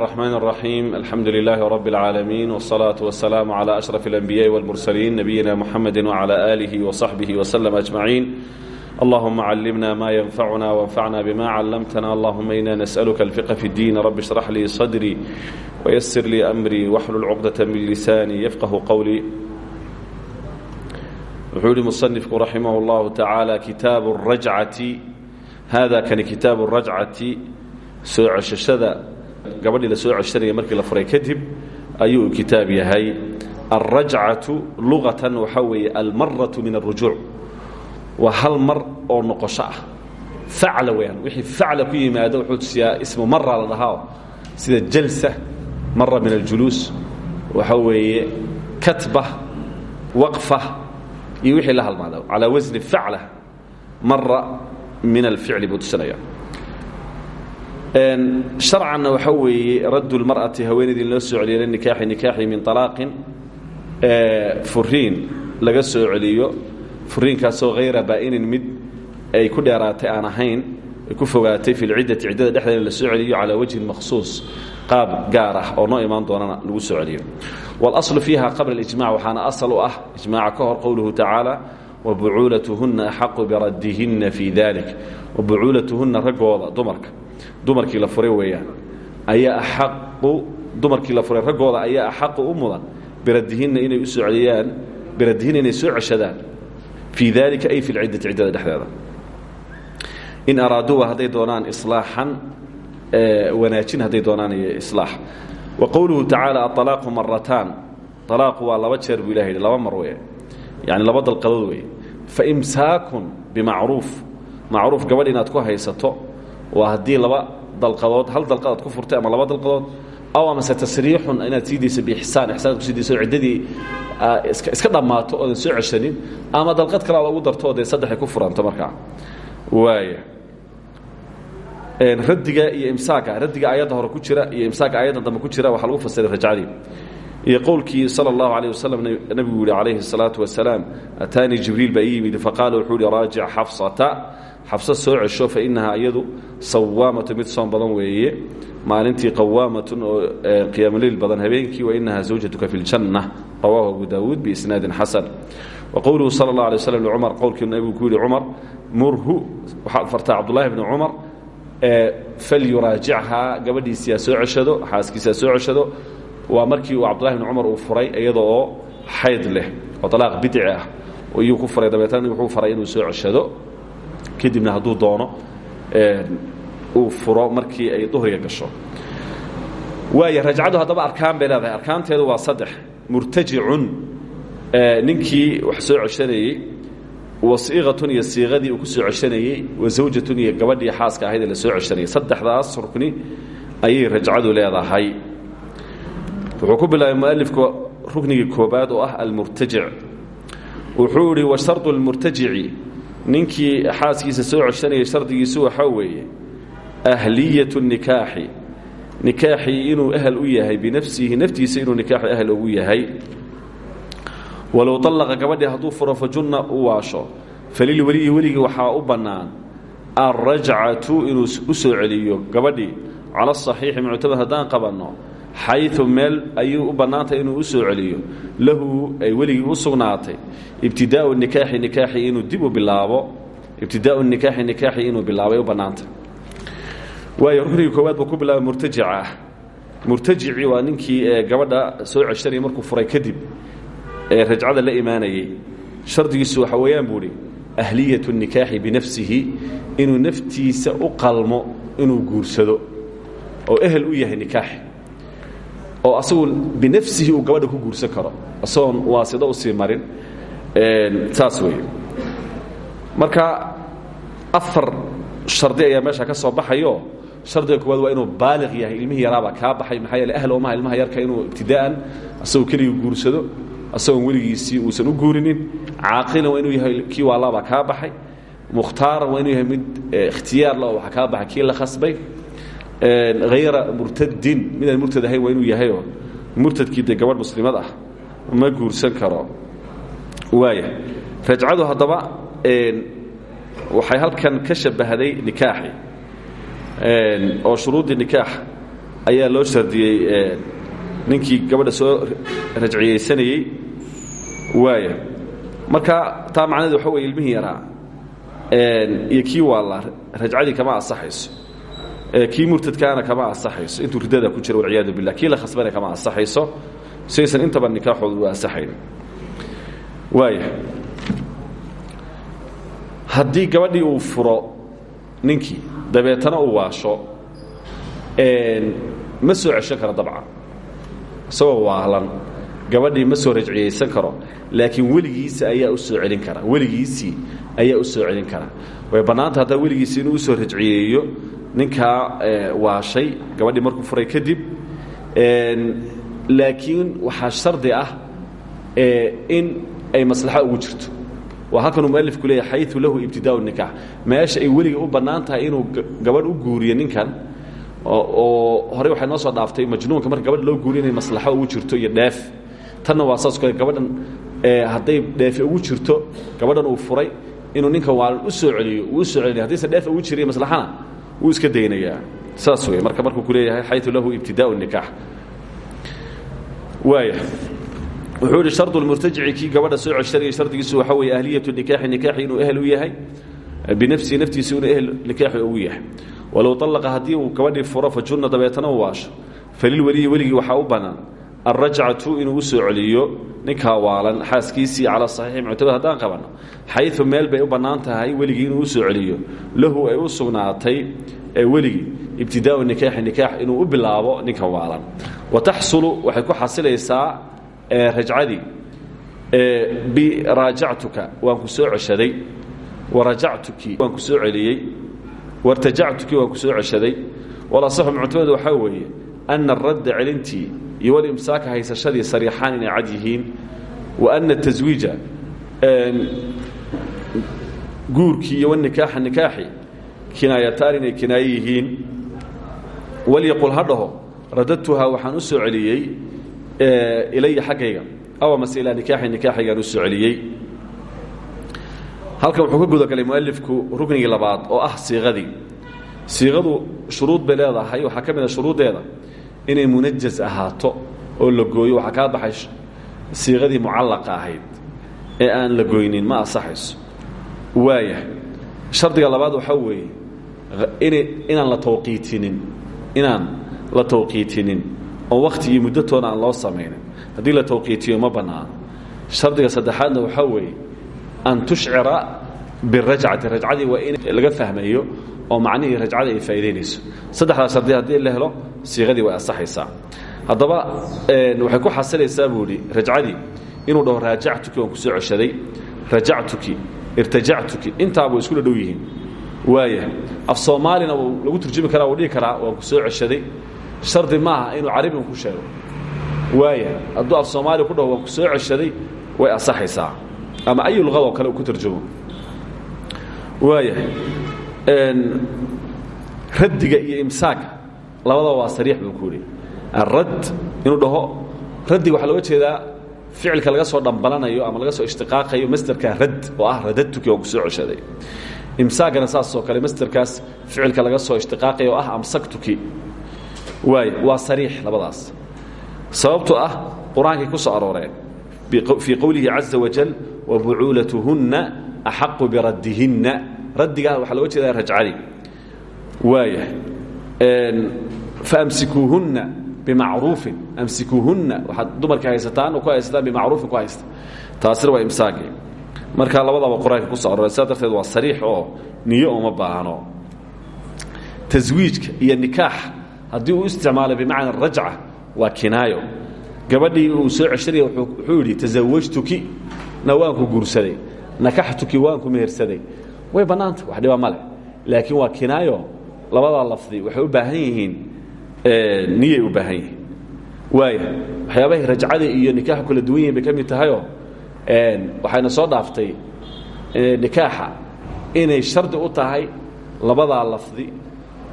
الرحمن الرحيم الحمد لله رب العالمين والصلاة والسلام على أشرف الأنبياء والمرسلين نبينا محمد وعلى آله وصحبه وسلم أجمعين اللهم علمنا ما ينفعنا وانفعنا بما علمتنا اللهم إنا نسألك الفقه في الدين رب اشرح لي صدري ويسر لي أمري واحلل عقدة من لساني يفقه قولي وحول مصنفك رحمه الله تعالى كتاب الرجعة هذا كان كتاب الرجعة سوع الششذا gabadhii la soo ceshanaya markii la furay kadib ayuu kitaab yahay alrajcatu luqatan waxaa weeye almaratu min alrujuuc waa hal mar oo noqosho ah. Facla weyaan wixii facla ku yimaado wuxuu tusiyaa ismu mara la dhahaa sida jalsa mara min aljuluus waxaa weeye katba waqfa wixii la halmaada calaa wasni facla mara min alficli buu tusinaya sharcanna waxaa weeye raddu lmar'ati haweenaydii in loo soo celiyo linikaaxi nikaaxi min alaaqin furiin laga soo celiyo. Furiinkaasoo hayra baa'inin mid ay ku dheeraatay aan ahayn ay ku fogaatay fi lciddati ciddada dhexdeeda la soo celiyo calaa wajhin makhsuus qaab gaar ah oo noo imaan doonana lagu soo celiyo. Walaslu fiiha qabla اlijmac waxaana asal u ah ijmaaca ka hor qowluhu tacaala wabucuulatuhunna axaqu biraddihinna fii dalik wabucuulatuhunna raggooda dumarka dumarkii la furay weeyaan. Ayaa axaqu dumarkii la furay raggooda ayaa axaqu u mudan. Biradihinna inay u soo celiyaan biradihinna inay soo ceshadaan. Fii dalika ay fi lciddati ciddada dhexdeeda. In araaduuba hadday doonaan islaaxan wanaajin hadday doonaan iyo islaax. Wa qowluhu tacaala aalaaqu marataan alaaqu waa laba jeer buu ilah yidhi laba mar weye yani laba dalqadood weye faimsaakun bimacruuf. Macruuf gabadh inaad ku haysato waa haddii laba dalqadood hal dalqadaad ku furtay ama laba dalqadood aw amase tasriixun inaad sii dayso biixsaan ixsaan ku sii dayso ciddadii iska dhammaato oodan soo ceshanin ama dalqad kale aad ugu darto oo dee saddexay ku furanto markaa. Waaya raddiga iyo imsaaka raddiga aayadda hore ku jira iyo imsaaka aayadda dambe ku jira waxaa lagu fasiray rajcadii. Iyo qowlkii sala allahu alayh wasalam nabigu yihi calayhi الsalaatu wasalaam ataanii jibriil baa ii yimid faqaala wuxuu yihi raajic xafsata xabso soo cesho fa inahaa iyadu sawaamatu mid soon badan weeye. Maalintii qawaamatun oo qiyaamuleyl badan. Habeenkii wainahaa zawjatuka fi ljanna rawahu abu daawuud biisnaadin xasan. Wa qowluhu sala اllah alay waslam licumar qowlkii nabigu ku yihi cumar murhu. Waxaad fartaa cabdullahi bni cumar falyuraajichaa gabadhiisii ha soo ceshado xaaskiisi ha soo ceshado. Waa markii uu cabdullahi bni cumar uu furay iyada oo xayd leh oo alaaq bidci ah. Iyuu ku furay dabeetana wuxuu faray inuu soo ceshado kadibna hadduu doono uu furo markii ay duhriga gasho. Waaya rajcadu haddaba arkaan bay leedahay. Arkaanteedu waa saddex. Murtajicun ninkii wax soo ceshanayey wa siiqatun iyo siiqadii uu ku soo ceshanayey wa zawjatun iyo gabadhii xaaska ahayd ee la soo ceshanayay saddexdaas rukni ayay rajcadu leedahay. Wuxuu ku bilaabay mualifku ruknigii koobaad oo ah almurtajic wuxuu idhi wa shardu lmurtajici ninkii xaaskiisa soo ceshanayay shardigiisu waxaa weeye ahliyatu nikaaxi. Nikaaxii inuu ahal u yahay binafsihi naftiisa inuu nikaaxi ahal ugu yahay. Walow allaqa gabadhii hadduu furo fajunna u waasho falilweliyi weligii waxaa u bannaan alrajcatu inuu u soo celiyo gabadhii. Cala asaxiixi muctamad haddaan qabanno xayu meel ayuu u bannaantay inuu u soo celiyo. Lahu ay weligii u sugnaatay. Ibtidaau nikaaxi nikaaxi inuu dib u bilaabo. Ibtidaau nikaaxi nikaaxi inuu bilaabay u bannaantay. Waayo koowaad ku bilaabay murtajica. Ah waa ninkii gabadha soo ceshanayay markuu furay kadib ee rajcada la imaanayey shardigiisu waxa weeyaan buu ahliyatu nikaaxi binafsihi inuu naftiisa u qalmo inuu guursado. Oo ehel u yahay nikaaxi oo asagu binafsihi uu gabadha ku guursan karo. Isagoon waasida u sii marin saas weeye. Marka afar shardi ayaa meesha ka soo baxayo. Shardiga koowaad waa inuu baaliq yahay ilmihii yaraabaa kaa baxay maxaa yeele ahl omaha ilmaha yarka inuu ibtidaa'an asagoo keligii guursado asagoon weligiisii uusan u guurinin. Caaqilan waa inuu yahay kii waalaabaa kaa baxay. Mukhtaaran waa inuu yahay mid ikhtiyaar la oo waxa kaa baxay kii la khasbay hayra murtadin midaan murtad ahayn waa inuu yahayoo murtadkii dee gabadh muslimad ah ma guursan karo. Waaya rajcadu haddaba waxay halkan ka shabbahday nikaaxi. Oo shuruuddii nikaax ayaa loo shardiyey ninkii gabadha soo rajciyeysanayey. Waaya marka taa macnaheedu waxa weye ilmihii yaraa iyo kii waalla rajcadii kama asaxayso kii murtadkaana kama asaxayso intuu riddada ku jira walciyaadu billah kii la khasbana kama asaxayso saysan intaba nikaaxoodu u asaxayn waaya haddii gabadhii uu furo ninkii dabeetana uu waasho ma soo ceshan karo dabcan. Isagoo waalan gabadhii ma soo rajciyeysan karo laakiin weligiisa ayaa u soo celin kara. Weligiisii ayaa u soo celin kara. Way bannaanta haddaa weligiisi inuu u soo rajciyeeyo ninkaa waashay gabadhii markuu furay kadib laakiin waxaa shardi ah in ay maslaxa ugu jirto. Waa halkanuu mualifku leeyahy xayu lahu ibtidaau nikaax. Meesha ay weliga u bannaan tahay inuu gabadh u guuriyo ninkan oo horey waxay noo soo dhaaftay majnuunka marka gabadha loo guuriyo inay maslaxo ugu jirto iyo dheef. Tanna waa saas gabadhan hadday dheefi ugu jirto gabadhan uu furay inuu ninkan waalan u soo celiyo uu u soo celinaya haddayse dheef ugu jiriyo maslaxana wuu iska daynayaa saas wey marka markuu ku leeyahay xayu lahu ibtidaau nikaax. Waaya wuxuu idhi shardu lmurtajici kii gabadha soo ceshanaya shardigiisu waxaa weeye ahliyatu nikaaxi nikaaxi inuu ehel u yahay binafsihi naftiisu inuu ehel nikaaxi ugu yahay. Walow allaqa haddii uu gabadhii furo fajunna dabeetana u waasho falilweliyi weligii waxaa u bannaan alrajcatu inuu u soo celiyo ninkaa waalan xaaskiisii cala saxiixi muctamad haddaan qabanno xayu meel bay u bannaan tahay weligii inuu soo celiyo lahu ay u sugnaatay weligii ibtidaau nikaaxi nikaax inuu u bilaabo ninkan waalan wa taxsulu waxay ku xasilaysaa rajcadii biraajactuka waan ku soo ceshaday warajactuki waan ku soo celiyey wartajactuki waan ku soo ceshaday walasaxu muctamad waxaa weeye ana aradda celintii iyo walimsaaka haysashadii sariixaan inay cad yihiin wa ana taswiija guurkii iyo wanikaaxa nikaaxi kinaayataan inay kinaayo yihiin walyaqul ha dhaho radadtuhaa waxaan u soo celiyey ilaya xaggayga aw mase ilaa nikaaxi nikaaxaygaan u soo celiyey halkan wuxuu ka gudagalay mualifku ruknigii labaad oo ah siiqadii siiqadu shuruud bay leedahay. Waxaa ka mid a shuruuddeeda inay munajaz ahaato oo la gooyo. Waxaa kaa baxay siiqadii mucallaqa ahayd ee aan la goynin. Ma asaxayso waaya shardiga labaad waxaa weeye ina inaan la tawqiitinin inaan la tawqiitinin oo wakhti iyo muddatoona aan loo samaynin. Haddii la tawqiitiyo ma bannaano shardiga saddexaadna waxaa weeye an tushcira birajcati. Rajcadii waa in laga fahmayo oo macnihii rajcada ay faa'idaynayso saddexdaas shardi haddii la helo siiqadii way asaxaysaa haddaba waxay ku xasilaysaa buu idhi rajcadii inuu dhaho raajactuki waan ku soo ceshaday. Rajactuki irtajactuki. Intaaba way isku dhadhow yihiin. Waaya af soomaalina wuu lagu turjumi karaa wuu dhihi karaa waan ku soo ceshaday. Shardi maaha inuu carabigan ku sheego. Waaya hadduu af soomaaliya ku dhaho waan ku soo ceshaday way asaxaysaa ama ayu luqadoo kale uu ku tarjumo waaya raddiga iyo imsaaga labadaba waa sariix buu ku yidhi. Aradd inuu dhaho raddiga waxaa looga jeedaa ficilka laga soo dhambalanayo ama laga soo ishtiqaaqayo masderka radd oo ah radadtuki waan ku soo ceshaday. Imsaagana saasoo kale masderkaas ficilka laga soo ishtiqaaqayo oo ah amsaktuki. Waay waa sariix labadaas. Sababtoo ah qur'aankay ku soo arooreen fii qowlihi caza wajal wabucuulatuhunna axaqu biraddihinna. Raddigaa waxaa looga jeedaa rajcadii waaya faamsikuuhunna bimacruufin. Amsikuuhunna waxaad dumarka haysataan ku haysataan bimacruufin ku haysta. Taasina waa imsaagii marka labadaba qur'aanka ku so arooreen sidaa darteed waa sariix oo niyo uma baahno. Taswiijka iyo nikaax haddii uu isticmaalo bimacna rajca waa kinaayo. Gabadhii uu soo ceshanaya wuxuu yidhi tasawajtuki na waanku guursaday nakaxtuki waanku mehersaday. Way bannaanta wax dhiba male laakiin waa kinaayo labadaa lafdi waxay u baahan yihiin niyay u baahan yihiin. Waaya waxyaabahay rajcada iyo nikaaxu kala duwan bay ka mid tahayoo waxayna soo dhaaftay nikaaxa. Inay shardi u tahay labadaa lafdi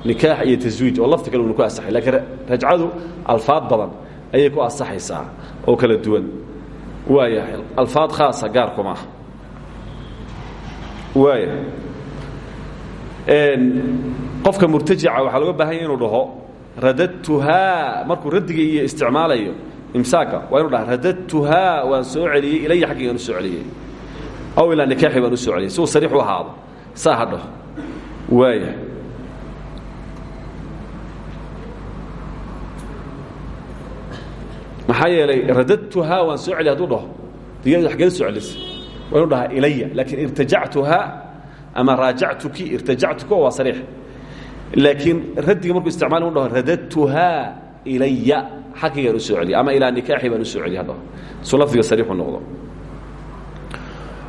nikaax iyo taswiij oo lafdi kale una ku asaxay lakiin rajcadu alfaad badan ayay ku asaxaysaa oo kala duwan. Waaya alfaad khaasa gaarku maaha qofka murtajica waxaa looga baahan ya inuu dhaho radadtuhaa markuu raddiga iyo isticmaalayo imsaaka waa inu dhaha radadtuhaa waan soo celiyey ilaya xaggaygaan u soo celiyey. Aw ilaa nikaaxi baan u soo celiyey si uu sariix u ahaado saa ha dhaho. Waaya maxaa yeelay radadtuhaa waan soo celiy haduu dhaho xageeda soo celisa waa inu dhahaa ilaya laakiin irtajactuhaa ama raajactuki irtajactuka waa sariix. Laakiin raddiga markuu isticmaal u dhaho radadtuhaa ilaya xaggaygaan u ama ilaa nikaaxi baan u soo celiya hadhaho noqdo.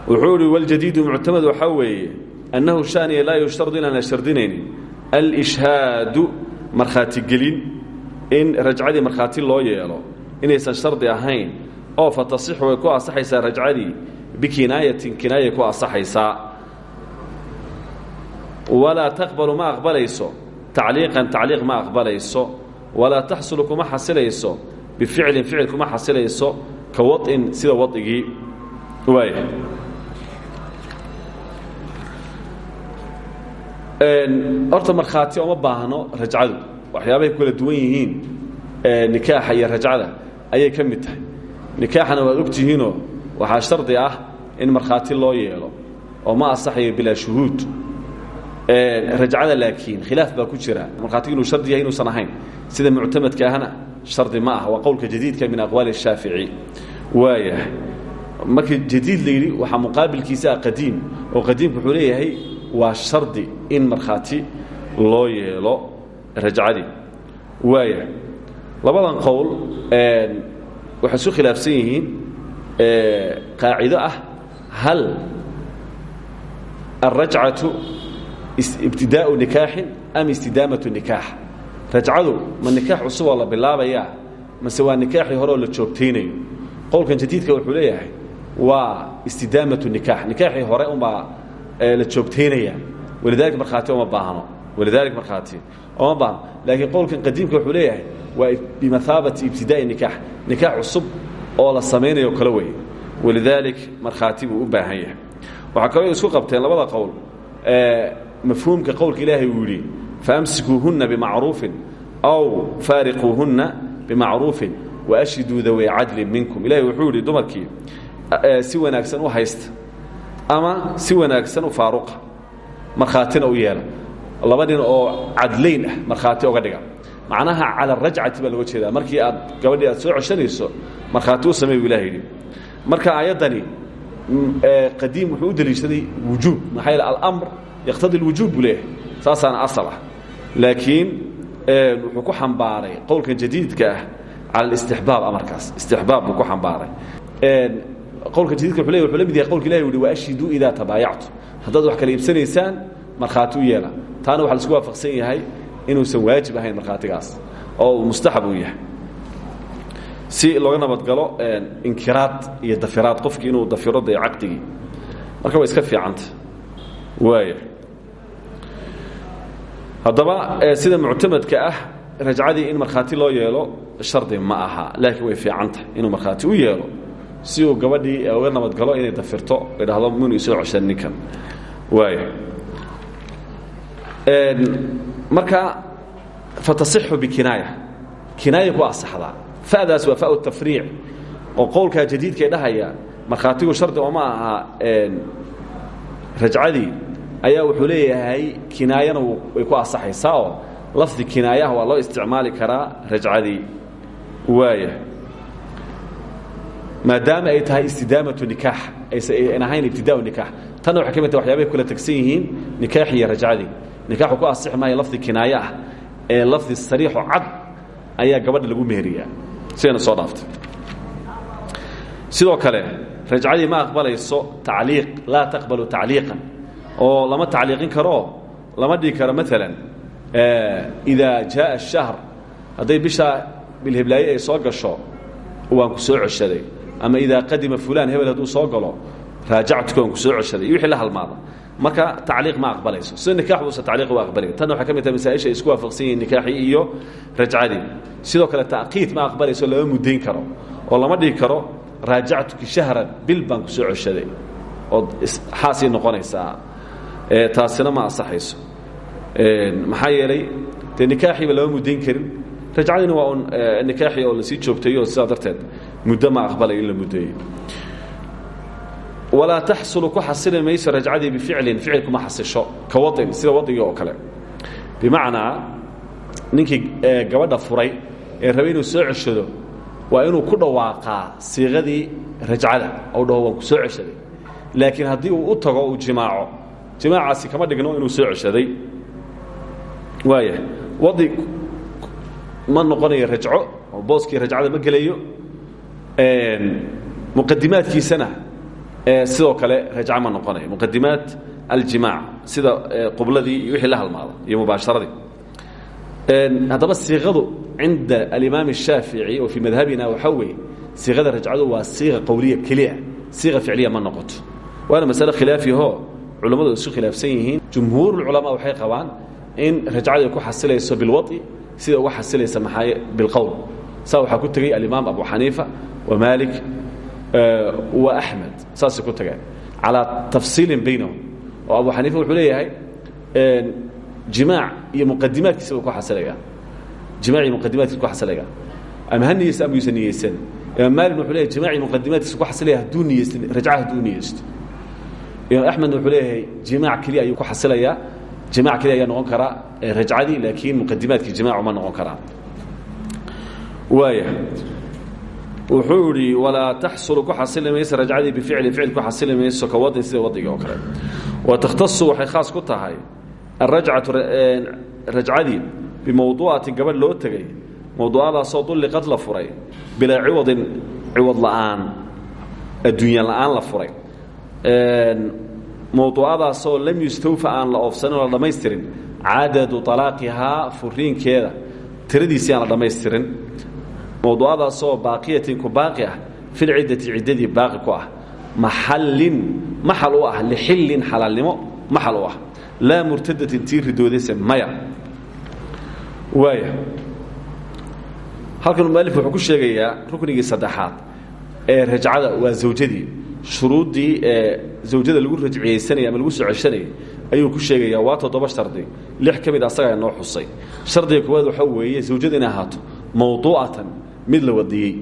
Wuxuu ihi waljadiidu muctamad waxaa weeye annahu shaniya laa yushtardu inaan la shardinaynin. Alishhaadu markhaatigelin in rajcadii markhaati loo yeelo inaysan shardi ahayn oo fa tasixu way ku asaxaysaa rajcadii bikinaayatin kinaayay ku asaxaysaa walaa taqbalu ma aqbalayso. Tacliiqan tacliiq ma aqbalayso. Walaa taxsulu kuma xasilayso bificlin ficil kuma xasilayso ka wain sida waigii waaya horta markhaati oma baahno rajcadu. Waxyaabahay ku kala duwan yihiin. Nikaaxa iyo rajcada ayay ka mid tahay. Nikaaxana waad ogtihiinoo waxaa shardi ah in markhaati loo yeelo oo ma asaxayo bilaa shuhuud. Rajcada laakiin khilaaf baa ku jira. Markhaatigu inuu shardi yahay inuusan ahayn. Sida muctamadka ahna shardi ma ah waa qowlka jadiidka min aqwaali الshaafici waayahay markii jadiid la yidhi waxaa muqaabilkiisa ah qadiim. Oo qadiimku wuxuu leeyahay waa shardi in markhaati loo yeelo rajcadii. Waayahay labadan qowl waxay isu khilaafsan yihiin qaacido ah hal alrajcatu ibtidaau nikaaxin am istidaamatu nikaax rajcadu ma nikaax cusuboo la bilaabayaa mase waa nikaaxii hore oo la joogtaynayo qowlkan jadiidka wuxuu leeyahay waa istidaamatu nikaax nikaaxii hore unbaa la joogtaynaya walidaalika markhaati oma baahno walidaalika markhaati oma baahno laakiin qowlkan qadiimka wuxuu leeyahay waa bimathaabati ibtidaai nikaax nikaax cusub oo la samaynayo kale wey walidaalik markhaati buu u baahan yahay. waxaa kaloo isku qabteen labada qowl. mafhuumka qowlka ilaahay uu yidhi faamsikuuhunna bimacruufin aw faariquuhunna bimacruufin waashhiduu dawey cadlin minkum. Ilahay wuxuu yidhi dumarkii si wanaagsan u haysta ama si wanaagsan u faaruqa markhaatina u yeela. Laba nin oo cadlayn ah markhaati oga dhiga. Macnaha cala arajcati baa looga jeedaa. Markii aad gabadhii aad soo ceshanayso markhaati u samey buu ilaha yidhi marka aayaddani qadiim wuxuu u deliishaday wujuub. Maxaa yeele alamr yaqtadi lwujuub buu leeyahay. Saasaana asal ah. Laakiin wuxuu ku xambaaray qowlkan jadiidka ah cala alistixbaab amarkaas. Istixbaab buu ku xambaaray. Qowlka jadiidka wuxuu leeyahy wuxuu la mid yahay qowlka ilahi uhi waashhiduu idaa tabaayactu haddaad wax kala iibsanaysaan markhaati u yeela. Taana waxa la isku waafaqsan yahay inuusan waajib ahayn markhaatigaas oo uu mustaxab uu yahay si looga nabadgalo inkiraad iyo dafiraad qofkii inuu dafiro dee caqdigii marka way iska fiicanta waaya haddaba sida muctamadka ah rajcadii in markhaati loo yeelo shardi ma aha. Laakiin way fiicantahay inuu markhaati u yeelo. Si uu gabadhii uga nabadgalo inay dafirto ay dhahdo minu isoo coshan ninkan. Waaya marka fatasixu bikinaaya kinaaya ku asaxdaa fadaas waa fa tafriic oo qowlkaa jadiidkae dhahaya markhaatigu shardi ooma aha rajcadii ayaa wuxuu leeyahay kinaayana way ku asaxaysaa oo lafdi kinaayaha waa loo isticmaali karaa rajcadii. Waaya maadaama ay tahay istidaamatu nikaax aysan ahayn ibtidaau nikaax. Tanna waxay ka mid tahay waxyaabahay kula tegsan yihiin nikaaxi iyo rajcadii. Nikaaxu ku asixi maayo lafdi kinaaye ah ee lafdi sariixo cad ayaa gabadha lagu meheriyaa sidayna soo dhaaftay sidoo kale rajcadii ma aqbalayso tacliiq laa taqbalu tacliiqan oo lama tacliiqin karoo lama dhigi karo maalan idaa jaaa الشhahr hadday bishaa bilheblaaye ay soo gasho waan ku soo ceshaday ama idaa qadima fulan hebel hadduu soo galo raajactuka waan ku soo ceshaday iyo wixii la halmaada marka tacliiq ma aqbalayso. Sida nikax buusa tacliiq u aqbalaya tanna waxay ka mid tahay masaaisha ay isku waafaqsan yihiin nikaaxii iyo rajcadii sidoo kale ta'qiid ma aqbalayso lama muddayn karo. Oo lama dhigi karo raajactuki shahran bil baan ku soo ceshaday. Ood xaasii noqonaysaa. Taasina ma asaxayso maxaa yeelay dee nikaaxiiba lama muddayn karin. Rajcadiina waa un nikaaxi oo la sii joogtayo sidaa darteed muddo ma aqbalayo in la muddeeyo walaa taxsulu ku xasili mayso rajcadii bificlin ficil kuma xasisho ka wain sida wadigii oo kale. Bimacnaa ninkii gabadha furay ee rabay inuu soo ceshado waa inuu ku dhawaaqaa siiqadii rajcada ou dhaho waan ku soo ceshaday. Laakiin haddii uu u tago uu jimaaco. Jimaacaasi kama dhigno inuu soo ceshaday. Waaya wadi ma noqonayo rajco oo booskii rajcada ma gelayo muqadimaadkiisana sidoo kale rajco ma noqonayo muqadimaat aljimaac sida qubladii iyo wixii la halmaada iyo mubaasharadii haddaba siiqadu cinda alimaam الshaafici oo fii madhabina waxaa weeye siiqada rajcadu waa siiqa qowliya keliya siiqa ficliya ma noqoto waana masale khilaafiho culammadu isu khilaafsan yihiin jumhuur اlculamaa waxay qabaan in rajcadu ay ku xasilayso bilwaطi sida uga xasilaysa maxaa bilqowl saa waxaa ku tegey alimaam abu xaniifa wa malik wa axmed saasay ku tageen. Calaa tafsiilin baynahum. Oo abu xaniifa wuxuu leeyahay jimaac iyo muqadimaadkiisa ku xasilayaan jimac iyo muqadimaadkiisa ku xasilayaan ama ha niyeysa ama yuusan niyeysan. Imaam malik wuxuu leeyahay jimac iyo muqadimaadkiisa ku xasilaya hadduu niyeysto rajca hadduu niyeysto. Imaam axmedna wuxuu leeyahay jimaac keliya ayuu ku xasilayaa jimaac keliya ayaa noqon karaa rajcadii laakiin muqadimaadkii jimaacu ma noqon karaan. Waaya wuxuu idhi walaa taxsulu ku xasili mayso rajcadii bificli ficil ku xasili mayso ka wadin sida oo kale. Wa takhtasu waxay khaas ku tahay arajcatu rajcadii bimawduucatin gabadh loo tegay mawduucadaasoo dulliqad la furay bilaa ciwadin ciwad la'aan adduunya la'aan la furay. Mawduucadaasoo lam yustawfa aan la oofsanin oo la dhammaystirin cadadu alaaqihaa furiinkeeda tiradiisii aan la dhammaystirin mawduucadaasoo baaqiyatin ku baaqi ah filciddati ciddadii baaqi ku ah. Maxallin maxal u ah lixillin xalaalnimo maxal u ah. Laa murtadatin tii ridoodayse maya. Waaya halkan mualif wuxuu ku sheegayaa ruknigii saddexaad ee rajcada waa zawjadii. Shuruuddii ee zawjada lagu rajciyeysanaya ama lagu soo ceshanayay ayuu ku sheegayaa waa toddoba shardi. Lix ka mid asagaa noo xusay. Shardiga koowaad waxaa weeye zawjada inay ahaato mawduucatan mid la wadiyey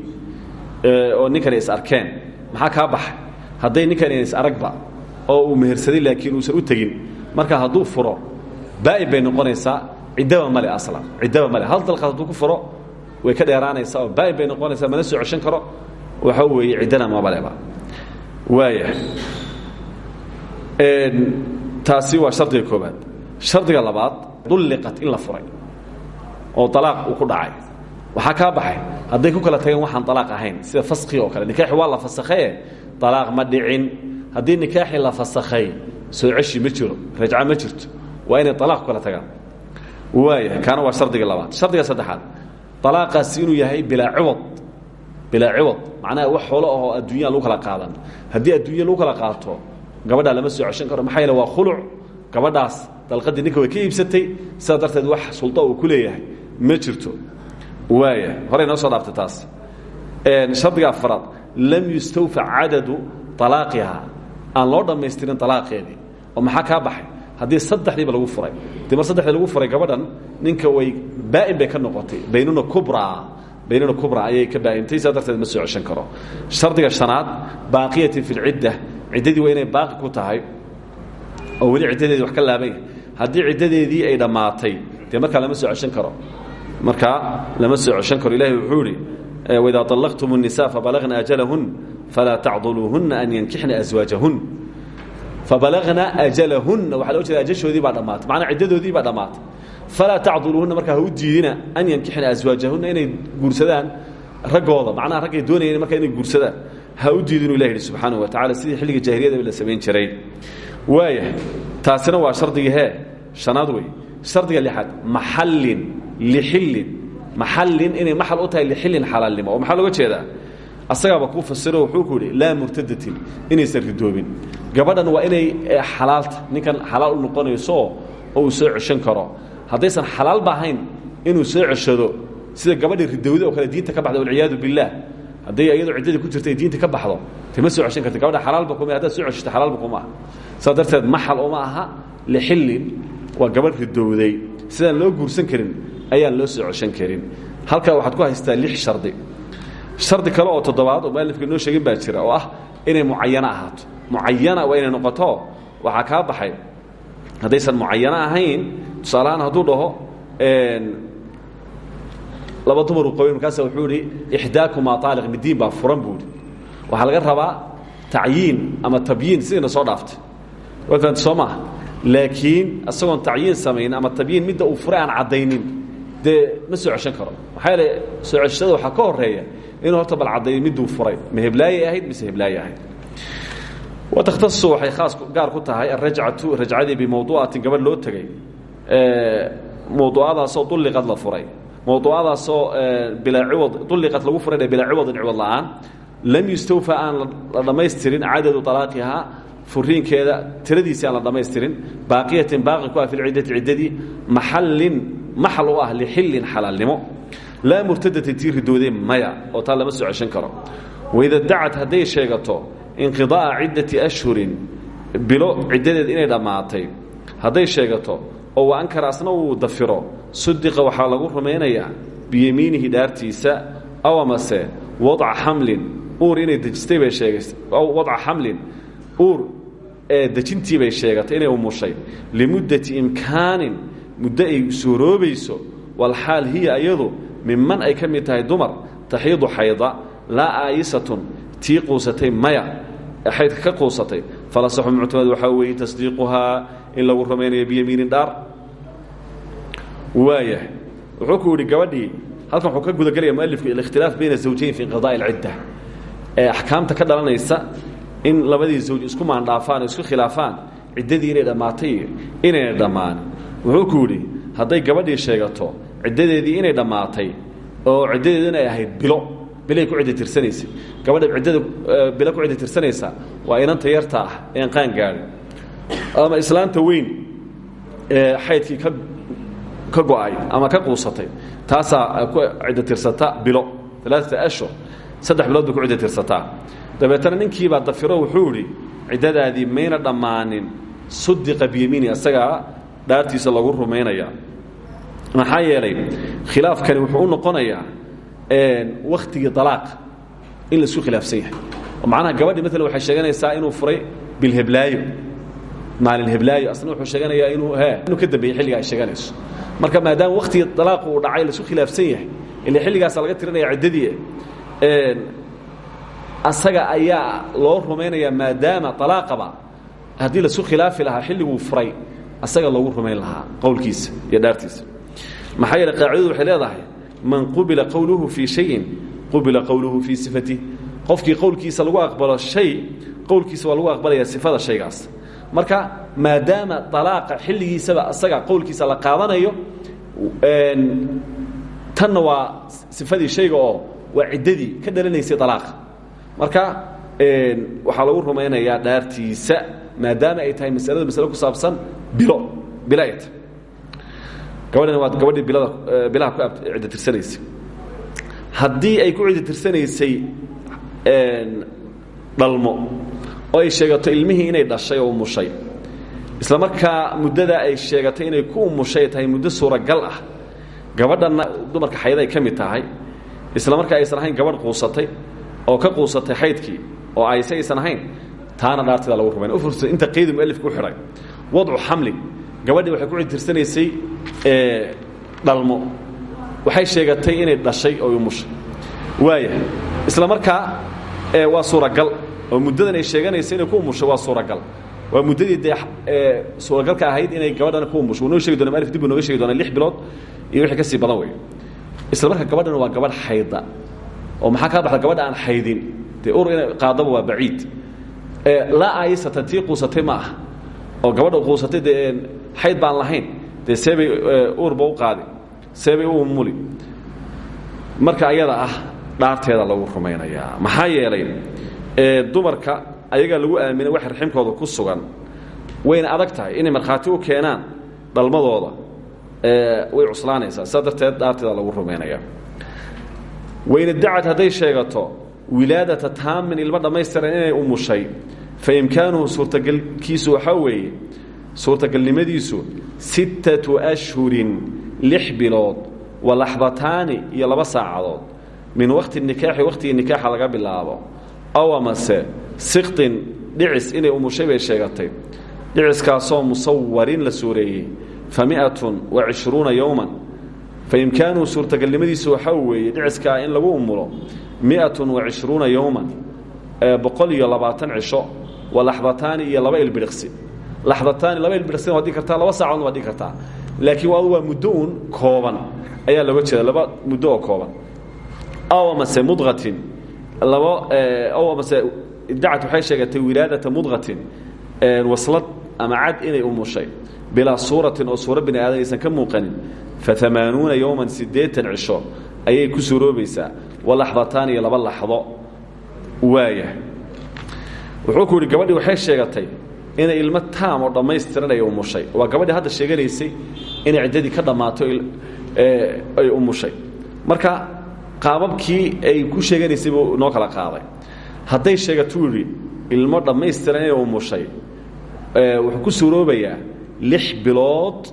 oo ninkani is arkeen. Maxaa kaa baxay? Hadday ninkan is aragba oo uu mehersaday laakiin uusan u tegin marka hadduu furo baa'ib bay noqonaysaa ciddaba male aslan ciddaba male hal dalqaad hadduu ku furo way ka dheeraanaysaa oo baa'ib bay noqonaysaa mana soo ceshan karo. Waxaa weeye ciddana mabaleba waaya taasi waa shardiga koobaad shardiga labaad dulliqat in la furay oo alaaq uu ku dhacay waxaa kaa baxay. Hadday ku kala tageen waxaan alaaq ahayn. Sida faskhi oo kale. Nikaaxi waa la fasakhaye alaaq ma dhicin. Haddii nikaaxi la fasakhay soo ceshi ma jiro. Rajca ma jirto. Waa inay alaaq ku kala tagaan. Waaya kaana waa shardiga labaad. Shardiga saddexaad. Alaaqaasi inuu yahay bilaa ciwad bilaa ciwad macnaha wax xoolo ahoo adduunyaa lagu kala qaadan. Haddii adduunya lagu kala qaato gabadhaa lama soo ceshan karo. Maxaa yeele waa khuluc gabadhaas dalqadii ninka way ka iibsatay. Sidaa darteed wax sulda uu ku leeyahay. Ma jirto waaya horey noo soo dhaaftay taas. Shardiga afaraad lam yustawfa cadadu alaaqiha aan loo dhammaystirin alaaqeedii oo maxaa kaa baxay? Haddii saddexdiiba lagu furay. Dii mar saddexdii lagu furay gabadhan ninka way baa'in bay ka noqotay. Baynuna kubra. Baynuna kubra ayay ka baa'intay sidaa darteed ma soo ceshan karo. Shardiga shanaad baaqiyatin fi lcidda ciddadii waa inay baaqi ku tahay. Oo weli ciddadeedii wax ka laabanya haddii ciddadeedii ay dhammaatay dee markaa lama soo ceshan karo markaa lama soo ceshan karo ilahi wuxuu idhi waidaa طallaqtum الnisa fabalagna ajalahun falaa tacduluuhuna an yankixna aswaajahun fabalagna ajalahunna waxaa loo jeeda ajashoodii baa dhammaatay macnaa ciddadoodii baa dhammaatay falaa tacduluuhunna markaa ha u diidina an yankixna aswaajahunna inay guursadaan raggooda macnaha raggay doonayeen markaa inay guursadaan ha u diidinu ilah yidhi subxaanahu wa tacala sidii xilliga jaahiliyada la samayn jiray waaya taasina waa shardigii hee shanaad wey shardiga lixaad maxallin lixillin. Maxallin inay maxal u tahay lixillin xalaalnimo. Oo maxaa looga jeedaa? Asagaaba kuu fasiro wuxuu ku yidhi laa murtadatin inaysan ridoobin. Gabadhan waa inay xalaalta ninkan xalaal u noqonayso oo uu soo ceshan karo. Haddaysan xalaalba ahayn inuu soo ceshado sida gabadhii ridowda oo kale diinta ka baxda walciyaadu billaah hadday iyadoo ciddadii ku jirta diinta ka baxdo tama soo ceshan karti gabadha xalaalba kuma haddaad soo ceshata xalaalba kuma. Aha saas darteed maxal aha lixillin waa gabadh ridowday. Sidaan loo guursan karin ayaan loo soo ceshan karin. Halkaa waxaad ku haystaa lix shardi. Shardi kale oo toddobaad oo mualifka inoo sheegin baa jira oo ah inay mucayano ahaato. Mucayana waa inay noqoto waxaa kaa baxay. Haddaysan mucayano ahayn tusaalahaan hadduu dhaho laba dumaru qoyn markaasa wuxuu idhi ixdaakumaa aaliq midiin baa furan buu idhi waxaa laga rabaa tacyiin ama tabyiin sidiina soo dhaaftay. Waad fahamta soo maaha laakiin isagoon tacyiin samayn ama tabyiin midda uu furay aan caddaynin dee ma soo ceshan karo. Maxaa yeele soo ceshashada waxaa ka horreeya inuu horta bal caddeeyo miduu furay ma heblaayay ahayd mise heblaayay ahayd. Watakhtasu waxay khaas gaar ku tahay alrajcatu rajcadii bimawduucatin gabadh loo tegey. Mawduucadaasoo ulliqad la furay. Mawduucadaasoo bilaa ciwad ulliqad lagu furay bilaa ciwadin ciwad la'aan. Lam yustawfa aan la dhammaystirin cadadu alaaqihaa furiinkeeda tiradiisii aan la dhammaystirin baaqiyatin baaqi ku ah fi lciddati ciddadii maxallin maxal u ah lixillin xalaalnimo. Laa murtadatin maya oo taa lama soo karo. Waida dacad hadday sheegato inqidaa'a ciddati ashhurin bilo ciddadeed inay dhammaatay. Hadday sheegato oo wa ankara uu dafiro sudiqa waxaa lagu rumaynayaa biyamiinihi dhaartiisa aw amase wadca xamlin uur inay dejistay bay sheegaysa aw wadca xamlin ee dejintii bay sheegatay inay umushay limuddati imkaanin muddo ay suuroobayso walxaal hiya iyadu minman ay ka dumar taxiidu xayda laa aayisatun tii maya xaydka ka quusatay. Falasaxu muctamad waxaa weeye tasdiiquhaa in lagu rumaynayo biyamiinin dhaar. Waaya wuxuu ku yidhi gabadhii halkan wuxuu ka gudagelaya mualifku bayna zawjayn fi inqidaai alcidda ee ka dhalanaysa in labadii zawj isku maandhaafaan oo isku khilaafaan ciddadii inay dhammaatay wuxuu ku yidhi hadday gabadhii sheegato ciddadeedii inay dhammaatay oo ciddadeedu inay ahayd bilo bilay ku ciddi tirsanaysa gabadha ciddada bilo ku ciddi tirsanaysa waa inanta yarta ah een qaan gaadhin ama islaanta weyn ee xaydkii ka ka go'ay ama ka quusatay taasaa ku ciddi tirsata bilo. Alaaata ashhur saddex bilood ku ciddi tirsataa dabeetana ninkiibaa dafiro wuxuu idhi ciddadaadii mayna dhammaanin sudiqa biyamiini isagaa dhaartiisa lagu rumaynayaa maxaa yeelay khilaafkani wuxuu u noqonayaa wakhtigii alaaq in la isku khilaafsan yahay. Oo macnaha gabadhi maalan waxay sheeganaysaa inuu furay bilheblaayo maalin heblaayo asna wuxuu sheeganayaa inuu he inuu ka dambeeyey xilliga ay sheeganayso. Marka maadaama wakhtigii alaaqu uu dhacay la isku khilaafsan yahay ila xilligaasa laga tirinaya ciddadii asaga ayaa loo rumaynayaa maadaama alaaqaba haddii la isku khilaafi lahaa xilliguu furay asaga loogu rumayn lahaa qowlkiisa iyo dhaartiisa. Maxaa yeele qaacidadu waxay leedahay man qubila qowluhu fii shayin qubila qowluhu fii sifatih qofkii qowlkiisa lagu aqbalo shay qowlkiisa waa lagu aqbalaya sifada shaygaas. Marka maadaama alaaqa xilligiisaba asaga qowlkiisa la qaadanayo tanna waa sifadii shayga oo waa ciddadii ka dhalanaysay alaaqa marka waxaa lagu rumaynayaa dhaartiisa maadaama ay tahay masaladu masale ku saabsan bilo bilo ay tahay gabadhana waa gabadhii bilada bilaha ku ciddo tirsanaysay haddii ay ku ciddo tirsanaysay dhalmo oo ay sheegato ilmihii inay dhashay oo umushay isla markaa muddada ay sheegatay inay ku umushay tahay muddo suuragal ah gabadhanna dumarka xayday ka mid tahay isla markaa aysan ahayn gabadh quusatay oo ka quusatay xaydkii oo aysan ahayn taana dhaartida lagu rumayn ufursa inta qaydu mualifku u xidhay wadcu xamlin gabadhii waxay ku cidtirsanaysay dhalmo. Waxay sheegatay inay dhashay oo umushay waaya isla markaa waa suuragal. Oo muddadan ay sheeganaysa inay ku umushay waa suuragal. Waa muddadii dee suuragalka ahayd inay gabadhana ku umusho noo shegi dona dib buu noga shegi doona lix bilood iyo wixii ka sii badan wey isla markaa gabadhana waa gabadh xayda oo maxaa kaa baxda gabadha aan xaydin? Dee ur inay qaadaba waa baciid. Laa aayisatan tii quusatay ma ah oo gabadha quusatay dee xayd baan lahayn. Dee seebay uurba u qaadi. Seebay u muli marka ayada ah dhaarteeda lagu rumaynayaa. Maxaa yeelay dumarka ayagaa lagu aaminay wax raximkooda ku sugan wayna adag tahay inay markhaati u keenaan dhalmadooda way cuslaanaysaa. Sidaa darteed dhaarteeda lagu rumaynayaa wayna dacad hadday sheegato wilaadata taamin ilmo dhammaystiran inay umushay fa imkaanuhu suurtagelkiisu waxaa weeye suurtagalnimadiisu sittatu ashhurin lix bilood wa laxdataani iyo laba saacadood. Min waqti nikaaxi wakhtigii nikaaxa laga bilaabo. Aw amase siqtin dhicis inay umushay bay sheegatay. Dhiciskaasoo musawarin la suureeyey. Fa miatun wa cishruuna yowman fa imkaanuhu suurtagalnimadiisu waxaa weeye dhiciskaa in lagu umulo miatun wa cishruuna yowman boqol iyo labaatan cisho wa laxdataani iyo laba ilbiriqsi laxdataani laba ilbiriqsina waad dhigi kartaa laba saacadoodna waad dhigi kartaa. Laakiin waadu waa muddo un kooban ayaa looga jeeda laba muddo oo kooban. Aw amase mudqatin laba aw amase iddacat waxay sheegatay wilaadata mudqatin waslad ama cad inay umushay bilaa suuratin oo suuro bini aadan aysan ka muuqanin fa amaanuuna yowman siddeetan cisho ayay ku suuroobaysaa wa laxdataan iyo laba laxdo. Waaya. Wuxuu waxay sheegatay inay ilmo taam oo dhammaystiran ay umushay waa gabadhii hadda sheeganaysay inay ciddadii ka dhammaato ay umushay marka qaababkii ay ku sheeganaysay noo kala qaaday. Hadday sheegatuu yidhi ilmo dhammaystiran inay umushay wuxuu ku suuroobayaa lix bilood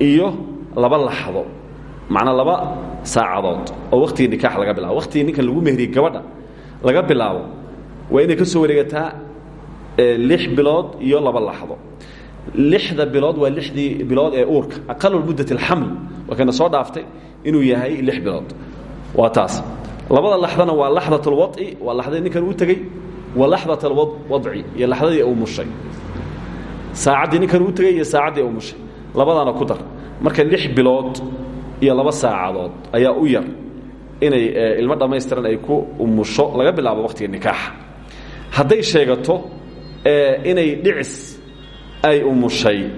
iyo laba laxdo macnaa laba saacadood. Oo wakhtigii nikaax laga bilaabo. Wakhtigii ninkan lagu mehriyey gabadha laga bilaabo waa inay ka soo wareegataa lix bilood iyo laba laxdo lixda bilood waa lixdii bilood ee uurka. Aqalu muddat alxaml waa soo dhaaftay inuu yahay lix bilood. Waa taas. Labada laxdana waa laxdat alwadci waa laxdadii uu tegey wa laxdat alwadci iyo laxdadii uu mushay saacaddii ninkan uu tegey iyo saacaddii uu mushay. Labadaana ku dar. Marka lix bilood iyo laba saacadood ayaa u yar inay ilmo dhammaystiran ay ku umusho laga bilaabo wakhtiga nikaaxa. Hadday sheegato inay dhicis ay umushay.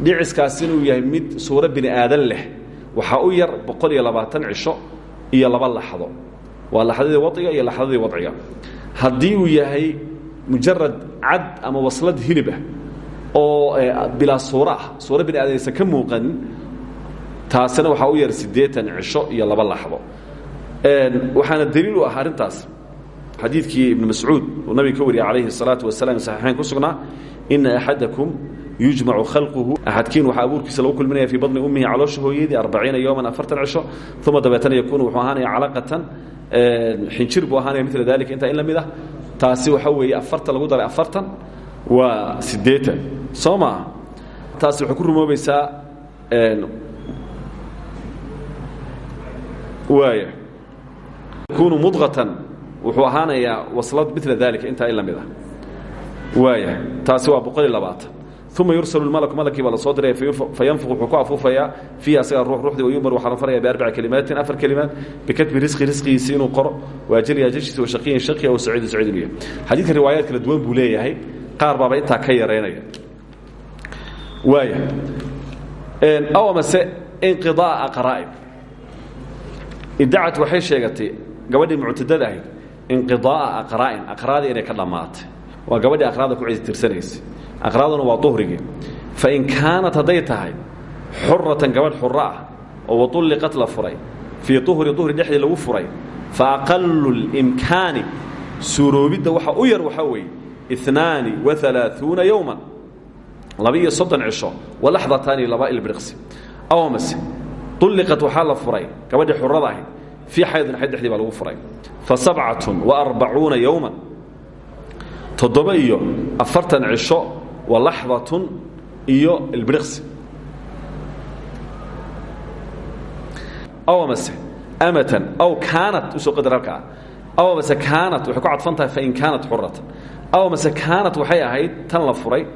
Dhiciskaas inuu yahay mid suuro bini aadan leh. Waxaa u yar boqol iyo labaatan cisho iyo laba laxdo. Waa laxdadii wadciga iyo laxdadii wadciga. Haddii uu yahay mujarad cad ama waslad hilib ah oo bilaa suuro ah suuro bini aadan aysan ka muuqanin taasina waxaa u yar siddeetan cisho iyo laba laxdo. Waxaana daliil u ah arrintaas. Xadiidkii ibnu mascuud uu nabiga ka wariyey calayhi الsalaatu wasalam saxiixayn ku sugnaa ina axadakum yujmacu khalquhu. Axadkiin waxaa abuurkiisa lagu kulminaya fii badni ummihi caloosha hooyadii arbaciina yowman afartan cisho uma dabeetana yakuunu wuxuu ahaanaya calaqatan. Xinjir buu ahaanaya mila dalika intaa in la mid ah. Taasi waxaa weeye afartan lagu daray afartan waa siddeetan. Soo maa taasi waxay ku rumoobaysaa waaya yakunu mudqatan wuxuu ahaanayaa waslad mila dalika intaa in la ah. Waaya taasi waa boqol labaatan uma yursalu lmalaku malakii baa la soo diraya fayanfuq wuxuu ku afuufayaa fiihi asaga ruux ruuxdii wayumar waxaa la faraya biarbaci kalimaatin afar kelimaad bikatbi risqi risqigiisi inuu qoro waajeliya ajashiisa wa shaqiyin shaqiya wa saciidin saciid inuu yahay xadiidkan riwaayaad kala duwan buu leeyahay qaar baaba intaa ka yaraynaya waaya aw amase inqidaaa aqraa'ib iddacat waxay sheegatay gabadhii muctadada ahayd inqidaaa aqraa'in aqraadii inay ka dhammaatay waa gabadhii aqraada ku tirsanaysa aqraaduna waa duhrigii fain kaanat hadday tahay xuratan gabadh xuro ah la furay fii uhri duhri dhexdii lagu furay fa aqalu اlimkaani suuroobidda waxa u yar waxaa weeye inaani waalaauuna yowman laba-iyo soddon cisho walaxdataani laba ilbiriqsi aw mase ulliqat waxaa la furay gabadhii xurada ahayd fii xaydin xayd dhexdii furay fa sabcatun waarbacuuna yowman toddoba iyo afartan cisho wa laxdatun iyo ilbiriqsi. Aw amase amatan aw kaanat u soo qadar halka. Ah aw amase kaanat waxay ku cadfan tahay fain kaanat xuratan aw amase kaanat waxay ahayd tan la furay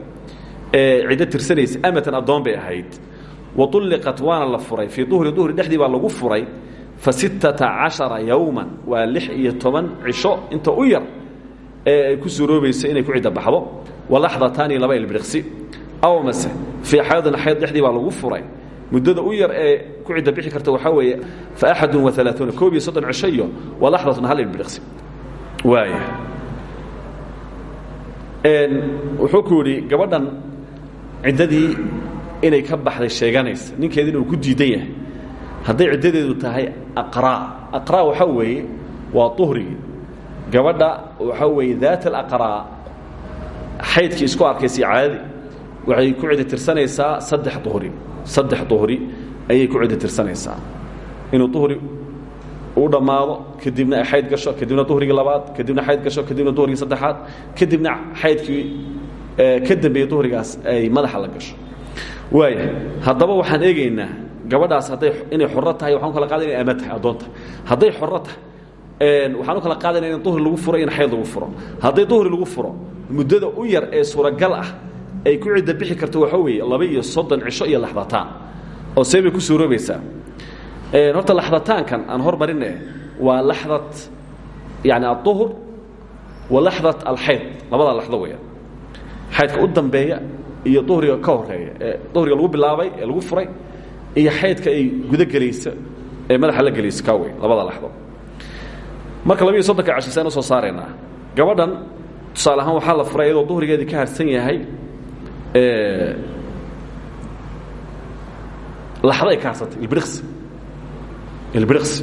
ciddo tirsanaysa amatan addoon bay ahayd. Waulliqat waana la furay fii duhri duhri dhexdii baa lagu furay fa sittata cashara yowman waa lix iyo toban cisho inta u yar ee ay ku suuroobayso inay ku cidda baxdo walaxdataani laba ilbiriqsi. Aw mase fii xaydin xayd dhexdii baa lagu furay. Muddada u yar ee ku cidda bixi karta waxaa weeye fa axadun waalaauuna koob iyo soddon cisho iyo walaxdatun hal ilbiriqsi. Waaya wuxuu ku yidhi gabadhan ciddadii inay ka baxday sheeganaysa ninkeeda inuu ku diidan yahay hadday ciddadeedu tahay aqraa. Aqraa waxaa weeye waa uhrigii gabadha waxaa weeye daat alaqraa xaydkii isku arkaysay caadadii waxay ku cidi tirsanaysaa saddex duhri saddex duhri ayay ku cidi tirsanaysaa. Inuu duhri uu dhammaado kadibna ay xayd gasho kadibna duhrigii labaad kadibna xayd gasho kadibna duhrigii saddexaad kadibna xaydkii ka dambeeyey duhrigaas ay madaxa la gasho. Waaya haddaba waxaan eegaynaa gabadhaas hadday inay xoro waxaan u kala qaadana ama tahay addoon tahay. Hadday xoro waxaan u kala qaadayna in duhri lagu furo in xayd lagu furo. Hadday duhri lagu furo muddada u yar ee suuragal ah ay ku cidda bixi karto waxaa weeye laba iyo soddon cisho iyo laxdataan oo see bay ku suuroobaysaa. Horta laxdataankan aan hormarine waa laxdat yani aلطuhr wa laxdat alxayd labada laxdo weeyaan. Xaydka u dambeeya iyo duhriga ka horreeya ee duhriga lagu bilaabay ee lagu furay iyo xaydka ay guda gelaysa ee madaxa la gelaysa kaa wey labada laxdo. Marka labiiyo soddonka cashiisaan u soo saaraynaa gabadhan tusaale ahaan waxaa la furay iyadoo duhrigeedii ka harsan yahay laxdo ay ka harsantay ilbiriqsi ilbiriqsi.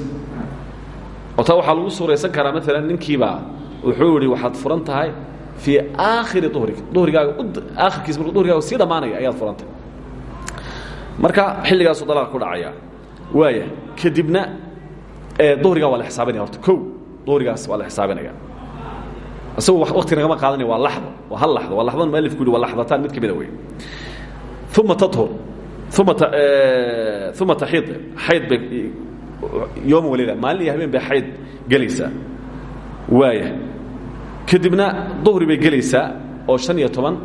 Oo taa waxaa lagu suuraysan karaa maalan ninkiibaa wuxuu yihi waxaad furan tahay fii aakhiri duhriga duhrigaaga aakhirkiisa markuu duhrigaaga sii dhammaanaya ayaad furantahay marka xilligaasuu dalaaq ku dhacaya waaya kadibna duhrigaa waa la xisaabinaya horta kow duhrigaas waa la xisaabinaya isagu wakti nagama qaadanaya waa laxdo waa hal laxdo waa laxdan mualifku yihi waa laxdataan mid ka mida wey uma tathur uma uma taxiid xayd bay yooma walila maalin iyo habeen bay xayd gelaysaa waaya kadibna duhri bay gelaysaa oo شhan iyo toban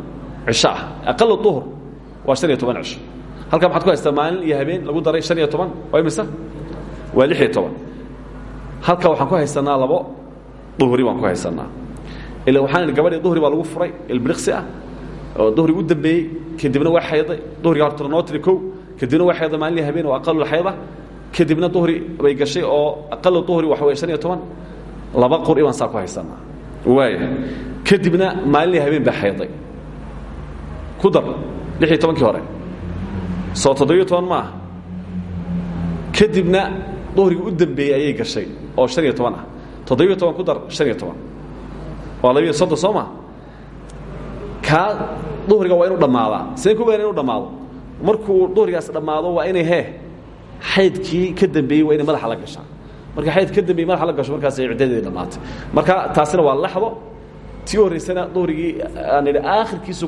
cisho ah aqal duhr waa شhan iyo toban cisho halkaa maxaad ku haystaa maalin iyo habeen lagu daray شhan iyo toban waa imise waa lix iyo toban halkaa waxaan ku haysanaa labo duhri baan ku haysanaa ila waxaan gabadhii duhri baa lagu furay ilbiriksi ah oo duhri u dambeeyey kadibna waa xayday duhriga horta lanoo tiri kadibna waa xayday maalinlii habeen oo aqalul xayda kadibna duhri bay gashay oo aqalu duhri waxa weye shan laba qur'i baan saa ku haysanaa kadibna maalinlii habeen baa xayday ku dar lix iyo hore soo toddobiyo toban ma kadibna duhriga u dambeeyey ayay gashay oo shan iyo toban ah toddobiyo toban ku dar shan iyo toban waa labiyo soddon soo ma? Kaa duhriga waa inu dhammaadaa seen ku been inu dhammaado? Markuu duhrigaas dhammaado waa inay hee xaydkii ka dambeeyey waa inay madaxa la gashaa. Marka xayd ka dambeeyey madaxa la gasho markaas ay ciddadeedi dhammaatay. Marka taasina waa laxdo. Tii horraysana duhrigii aan idhi aakhirkiisu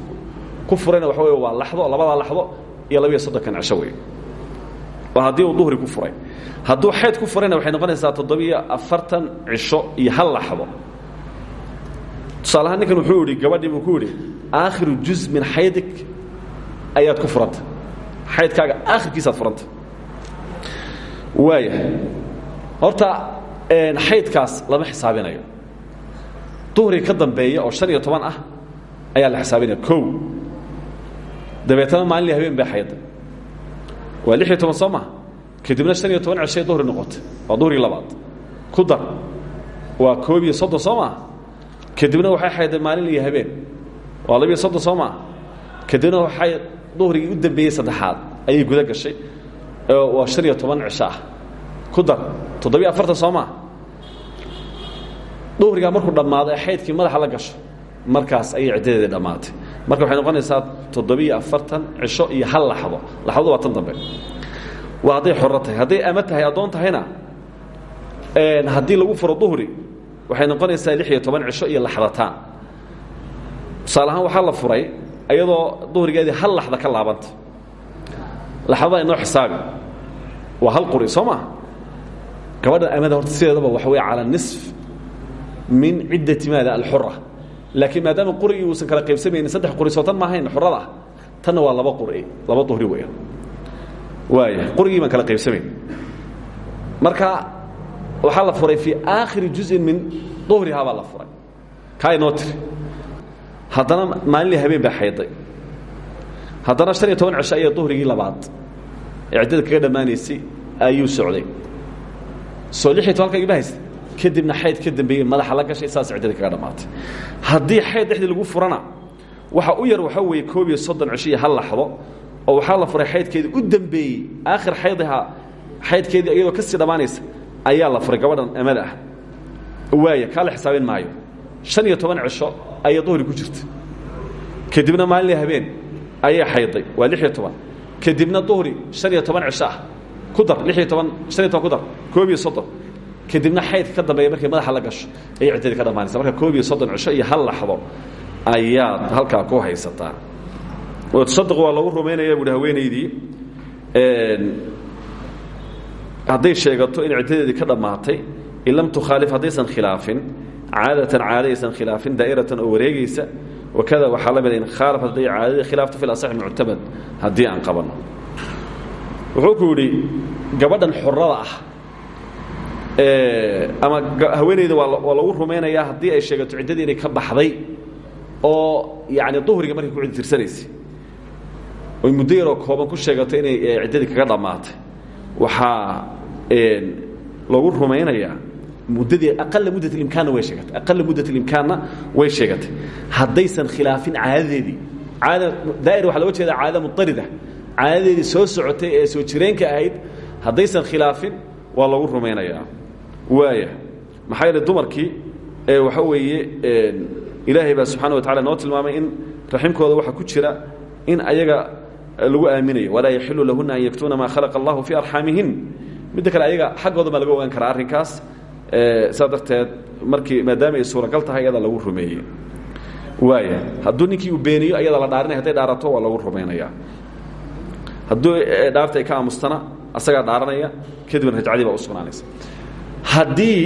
ku furayna waxa wey waa laxdo labadaa laxdo iyo labiyo soddonkan cisho wey waa haddii uu duhri ku furay. Hadduu xayd ku furayna waxay noqonaysaa toddobiyo afartan cisho iyo hal laxdo tusaalahaan ninkan wuxuu idhi gabadhii buu ku yidhi aakhiru juz min xaydik ayaad ku furanta. Xaydkaaga aakhirkiisaad furanta. Waaya horta xaydkaas lama xisaabinayo. Duhriga ka dambeeya oo شhan iyo toban ah ayaa la xisaabinaya kow. Dabeetana maalin iyo habeen bay xayday waa lix iyo toban soo maha kadibna شhan iyo toban ceshay duhri noqotay waa duhrigii labaad. Ku dar. Waa koob iyo soddon soo maha kadibna waxay xayday maalin iyo habeen. Waa labiyo soddon soo maa kadibna waxay duhrigii u dambeeyey saddexaad. Ayay guda gashay. Waa شhan iyo toban cisho ah. Ku dar. Toddobiyo afartan soo maa duhrigaa markuu dhammaado ee xaydkii madaxa la gasho markaas ayay ciddadeedii dhammaatay. Marka waxay noqonaysaa toddobiyo afartan cisho iyo hal laxdo. Laxdadu waa tan dambe. Waa hadday xoro tahay. Hadday ama tahay addoon tahayna haddii lagu furo duhri waxay noqonaysaa lix iyo toban cisho iyo laxdataan tusaale ahaan waxaa la furay iyadoo duhrigeedii hal laxda ka laabanta. Laxdada inoo xisaabi. Waa hal quri soo maa gabadhan amada horta sideedaba waxa wey calaa nisf min ciddati maada alxura laakiin maadaama qurigii uusan kala qaybsamaynin saddex quri soo tan maahayn xurada ah. Tanna waa laba quri laba duhri weya waaya qurigii baan kala qaybsamayn marka waxaa la furay fii aakhiri juzin min duhrihaa baa la furay. Kaa inoo tiri. Haddana maalinlii habeen baa xayday. Haddana شhan iyo toban cisho ayaa duhrigii labaad. Ee ciddada kaga dhammaanaysay ayuu socday. Soo lix iyo tobanka igma haysta kadibna xayd ka dambeeyey madaxa la gashay saas ciddadii kaga dhammaatay. Haddii xayd dhexdii lagu furana waxa u yar waxaa weeye koob iyo soddon cisho iyo hal laxdo oo waxaa la furay xaydkeedii u dambeeyey. Aakhir xaydihaa xaydkeedii iyadoo ka sii dhammaanaysa ayaa la furay gabadhan amada ah. Waaya kaa la xisaabin maayo. شhan iyo toban cisho ayaa duhri ku jirta kadibna maalinlii habeen ayay xayday waa lix iyo toban. Kadibna duhri shan iyo toban cisho ah ku dar lix iyo toban shan iyo toban ku dar koob iyo soddon. Kadibna xaydka ka dambeeya markay madaxa la gasho ayay ciddadii ka dhammaanaysa. Marka koob iyo soddon cisho iyo hal laxdo ayaad halkaa ku haysataa. Tasadq waa lagu rumaynaya buuhi haweenaydii hadday sheegato in ciddadeedii ka dhammaatay in lam tukhaalif haddaysan khilaafin caadatan caada aysan khilaafin daa'iratan oo wareegaysa wakada waxaa la mida in khaalafat hadday caadadii khilaafto fi asaxi muctamad haddii aan qabanno wuxuu ku yidhi gabadhan xorada ah ama haweenayda waa lagu rumaynayaa haddii ay sheegato ciddadii inay ka baxday oo yani duhriga markay ku cidtirsanaysay oy muddo yaroo kooban ku sheegato inay ciddadii kaga dhammaatay waxaa lagu rumaynayaa muddadii aqala muddat imkaanna way sheegatay. Aqala muddat imkaanna way sheegatay. Haddaysan khilaafin caadadeedii caada daa'ir waxaa looga jeeda caadada mutarida. Caadadeedii soo socotay ee soo jireenka ahayd haddaysan khilaafin waa lagu rumaynayaa waaya maxaa yeele dumarkii waxa weeye ilaahay baa subxana wa tacala noo tilmaamay in raximkooda waxaa ku jira in ayaga lagu aaminayo walaa yaxilu lahuna an yaktuuna maa khalaqa allahu fii arxaamihin midda kale ayaga xaggooda baa laga ogaan karaa arrinkaas saa darteed markii maadaama ay suuragal tahay iyada lagu rumeeyey. Waaya hadduu ninkii uu beeniyo ayada la dhaarinaya hadday dhaarato waa lagu rumaynaya hadduu dhaarta ay ka aamustana asagaa dhaaranaya kadibna rajcadii baa u sugnaanaysa. Haddii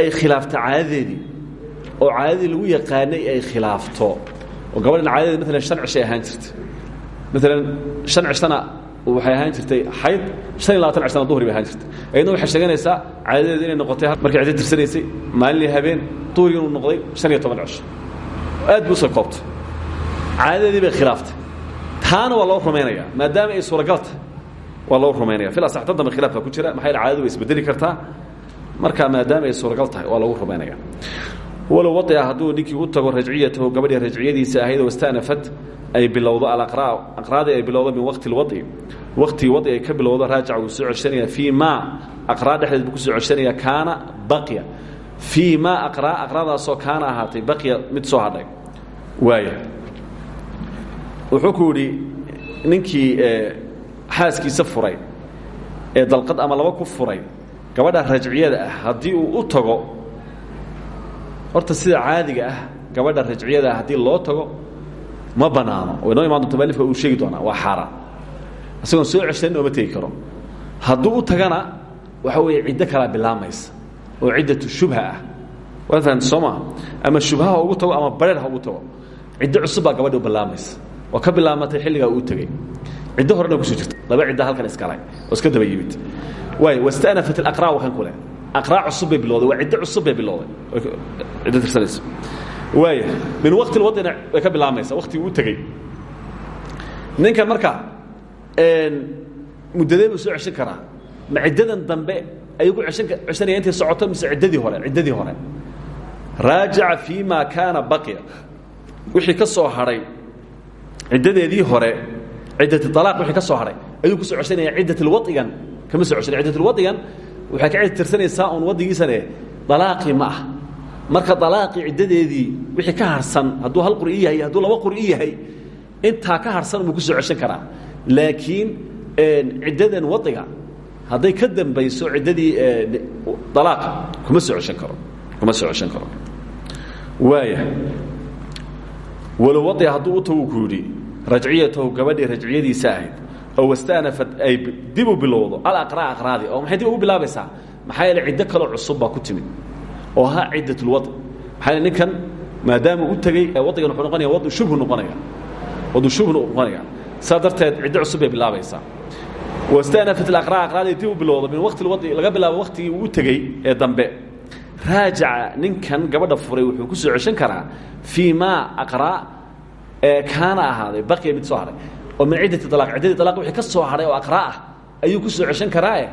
ay khilaafto caadadeedii oo caadadii lagu yaqaanay ay khilaafto oo gabadhan caadadeed maalan shan cishay ahaan jirtay maalan shan cishana waxay ahaan jirtay xayd han iyo labatan cishana duhri bay ahaan jirtay. Ayadna waxay sheeganaysaa caadadeedu inay noqotay markay ciddo tirsanaysay maalin iyo habeen duhriga inuu noqday shan iyo toban cisho aad buu u soo koobtay. Caadadeedii bay khilaaftay. Taana waa loo rumaynaya maadaama ay suuragalta waa loo rumaynaya fil asax tan dambe khilaaf baa ku jira maxaa caadadu way isbedeli kartaa? Marka maadaama ay suuragal tahay waa lagu rumaynaya walow waia hadduu ninkii u tago rajciyatahu gabadhii rajciyadiisa ahayd wastanafat ay bilowdo alaqraa aqraadii ay bilowdo min waqti lwadci waqtigii wadci ay ka bilowdo raajaca wuu soo ceshanaya fii ma aqraa dhexdeed buu ku soo ceshanaya kaana baqya fii ma aqraa aqraadaasoo kaana ahaatay baqya mid soo hadhay. Waaya wuxuu ku yidhi ninkii xaaskiisa furay ee dalqad ama laba ku furay gabadha rajciyada ah haddii uu u tago horta sida caadiga ah gabadha rajciyada ah haddii loo tago ma banaano. Noo imaan doonta malifka uu sheegi doonaa waa xaaraan isagoon soo ceshanin ooma tegi karo. Hadduu u tagana waxa weeye ciddo kalaa bilaamaysa oo ciddatu shubha ah. Waad fahamta soo maa ama shubhaha ugu tago ama bareer ha ugu tago. Ciddo cusub baa gabadhi u bilaamaysa oo ka bilaamatay xilligaa uu tegey. Ciddo horena ku soo jirta. Laba cidda halkan iskalay oo iska daba yimid. Waay wastanafat alaqraa wakan kule aqraa cusub bay bilowday waa ciddo cusub bay bilowday ciddo tirsanaysa waaya min waqti lwadina way ka bilaamaysa waktigii uu tegey ninkan marka muddadee buu soo ceshan karaa ma ciddadan dambe ayuu ku eshan ceshanaya intay socoto mise ciddadii hore ciddadii hore raajaca fii ma kaana baqiya wixii ka soo hadhay ciddadeedii hore ciddat alaaq wixii ka soo hadhay ayuu ku soo ceshanaya ciddatlwadigan kama soo ceshanaya ciddatlwadigan waxay ka cid tirsanaysaa uun waddigiisane dalaaqii ma marka dalaaqii ciddadeedii wixii ka harsan hadduu hal qur'i yahay hadduu laba qur'i yahay intaa ka harsan ku soo ceshan karaa. Laakiin ciddadan wadiga hadday ka dambayso ciddadii dalaaqa kuma soo ceshan karo kuma soo ceshan karo. Waaya walow wadiga hadduu u tagu ku yidhi ahayd oo wastanafat ay dib u bilowdo. Alaqraa aqraadi oo maxay dib ugu bilaabaysaa? Maxaa yeele ciddo kaloo cusub baa ku timid oo ha ciddat lwad maxaa yeele ninkan maadaama u tegey wadigan wuxuu noqonaya wadu shubhu noqonaya wadu shubhu noqonaya saa darteed ciddo cusub bay bilaabaysaa. Wastanafat alaqraa aqraadi dib u bilowdo min waqti lwadi laga bilaabo waqtigii uu tegey ee dambe. Raajaca ninkan gabadha furay wuxuu ku soo ceshan karaa fii ma aqraa ee kaana ahaaday baqiya mid soo hadhay oo min ciddati alaq ciddadii dalaq wixii ka soo hadhay oo aqraa ah ayuu ku soo ceshan karaae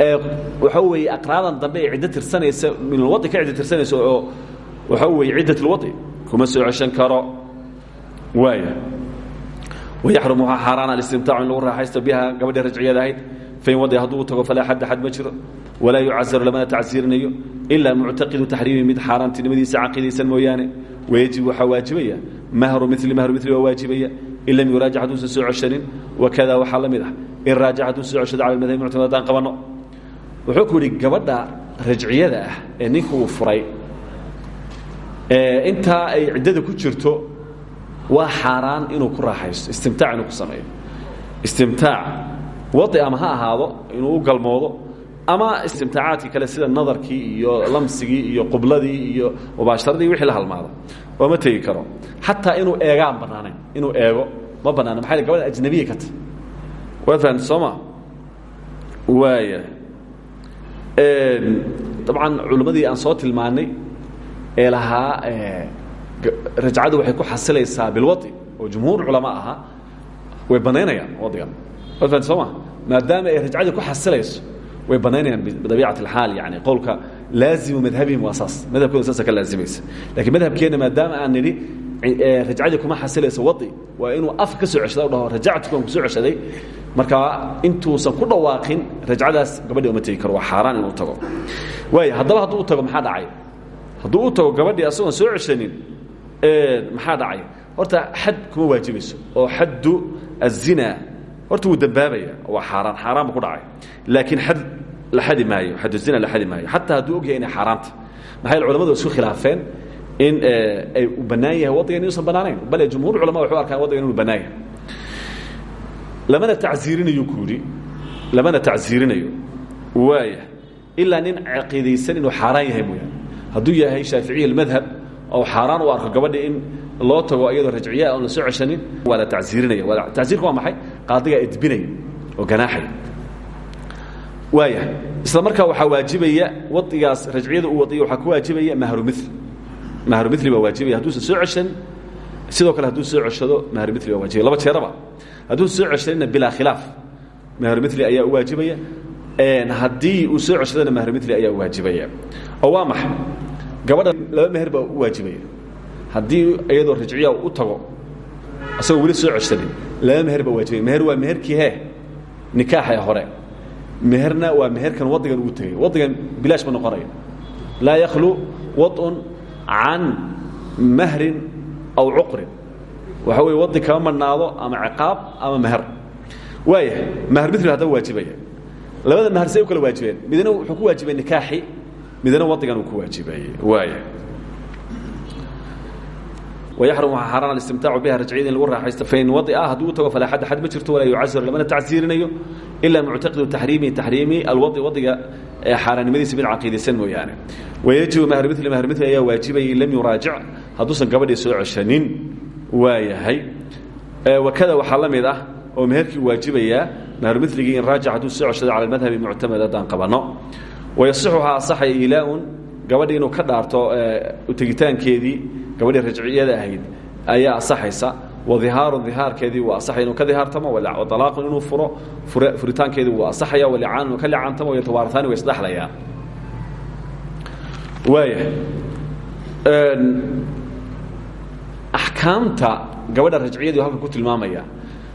ee waxa weeye aqraadan dambe ee ciddo tirsanaysa min alwadi ka ciddo tirsanaysa oo waxa weeye ciddat alwadi kuma soo ceshan karo. Waaya wayaxrum waxaa xaaraana alistimtaacu in lagu raaxaysto biha gabadhii rajciyada ahayd fain wadi hadduu tago falaa xadda xad ma jiro walaa yucazaru lamana tacsiirinayo ilaa muctaqidu taxriimi mid xaaraantinimadiisa caqidaysan mooyaane. Wayajib waxaa waajibaya mahru mili mahru mili waa waajibaya in lam yuraajic hadduusan soo ceshanin wakada waxaa la mid ah in raajac hadduu soo ceshado cala madhabi muctamad haddaan qabanno wuxuu ku yidhi gabadha rajciyada ah ee ninka uu furay intaa ay ciddada ku jirto waa xaaraan inuu ku raaxaysto istimtaac inuu ku sameeyo istimtaac wadi ama ha ahaado inuu u galmoodo ama istimtaacaadkii kale sida nadarkii iyo lamsigii iyo qubladii iyo mubaasharadii wixii la halmaado ooma tegi karo. Xataa inuu eegaan bannaanayn inuu eego ma bannaana maxaa l gabadha ajnabiya ka tahy waad fahamta soo ma? Waaya dabcan culimmadii aan soo tilmaannay ee lahaa rajcadu waxay ku xasilaysaa bilwadi oo jumhuur culamaa ahaa way banaynayaan wadigan. Waad fahamta soo ma? Maadaama ay rajcadii ku xasilayso way banaynayaan bidabiicat alxaal yani qowlka laazimu madhabihim waa saas madhabkooda saasa ka laazimaysa lakiin madhabkeenna maadaama aan nidhi rajcadii kuma xasilayso wadi waa inuu af ka soo ceshada dhaho rajactuku aan ku soo ceshaday markaa intuusan ku dhawaaqin rajcadaas gabadhii uma tegi karo waa xaaraan inuu tago waaya haddaba hadduu u tago maxaa dhacay hadduu u tago gabadhii asagoon soo ceshanin maxaa dhacay horta xad kuma waajibayso oo xaddu الzina horta wuu dambaabaya waa xaaraan xaaraan bu ku dhacay laakiin xad la xadi maayo xaduzina la xadi maayo. Xataa hadduu og yahay inay xaaraanta. Maxay culamadu isku khilaafeen in ay u bannaan yahay waddigan inuusan bannaanayn? Bale jumhuur culama waxu arkaan waddigan inuu bannaan yahay. Lamana tacsiirinayo ku yidhi lamana tacsiirinayo waaya ilaa nin caqiidaysan inuu xaaraan yahay mooyaane hadduu yahay shaaficiya almadhab oo xaaraan u arko gabadha in loo tago iyadoo rajciya oon la soo ceshanin waa la tacsiirinaya. Tacsiirka waa maxay? Qaadigaa edbinaya oo ganaaxaya waaya. Isla markaa waxaa waajibaya wadigaas rajciyada uu wadiya waxaa ku waajibaya mahru mil mahru mili baa waajibaya. Hadduusan soo ceshan sidoo kale hadduu soo ceshado mahru mili baa waajibaya. Laba jeeraba. Hadduusan soo ceshanina bilaa khilaaf mahru mili ayaa u waajibaya. Haddii uu soo ceshadana mahru mili ayaa u waajibaya. Oo waa maxay gabadha laba meher baa u waajibaya. Haddii iyadoo rajciya u tago asagoo weli soo ceshanin laba meher baa waajibaya. Meher waa meherkii he nikaaxa hore meherna waa meherkan waddigan uu tegay. Waddigan bilaash ma noqonayo. Laa yakhlu waطun can mahrin aw cuqrin. Waxa weye waddi kama madhnaado ama ciqaab ama meher. Waaya mahr mil haddaba waajibaya. Labada mahar say u kala waajibeen. Midna wuxuu ku waajibay nikaaxi midna waddigan uu ku waajibayey waaya wayaxrum waxaa xaaraan alistimtaacu biha rajciyada in lagu raaxaysto fain wadica hadduu u tago falaa xad xad ma jirto walaa yucasir lamana tacsiirinayo ilaa muctaqidu taxriimi taxriimi alwadi wadiga xaaraannimadiisa mid caqiidaysan mooyaane wayajibu maharmitli maharmitli ayaa waajibaya in lam yuraajic hadduusan gabadhii soo ceshanin waayahay wakada waxaa la mid ah oo meherkii waajibayaa maharmitligii in raajic hadduu soo ceshado cala almadhabi muctamed haddaan qabanno wayasixuhaa asaxaya ilaaun gabadhii inuu ka dhaarto utegitaankeedii gabadhii rajciyada ahayd ayaa asaxaysa wadihaarun dihaarkeedii wuu asaxaya inuu ka dihaartamo alaaqun inuu furo furitaankeedii wuu asaxaya walicaan inuu ka licaantamo yatawaarataani way isdhexlayaan waaya axkaamta gabadha rajciyadii halka ku tilmaamaya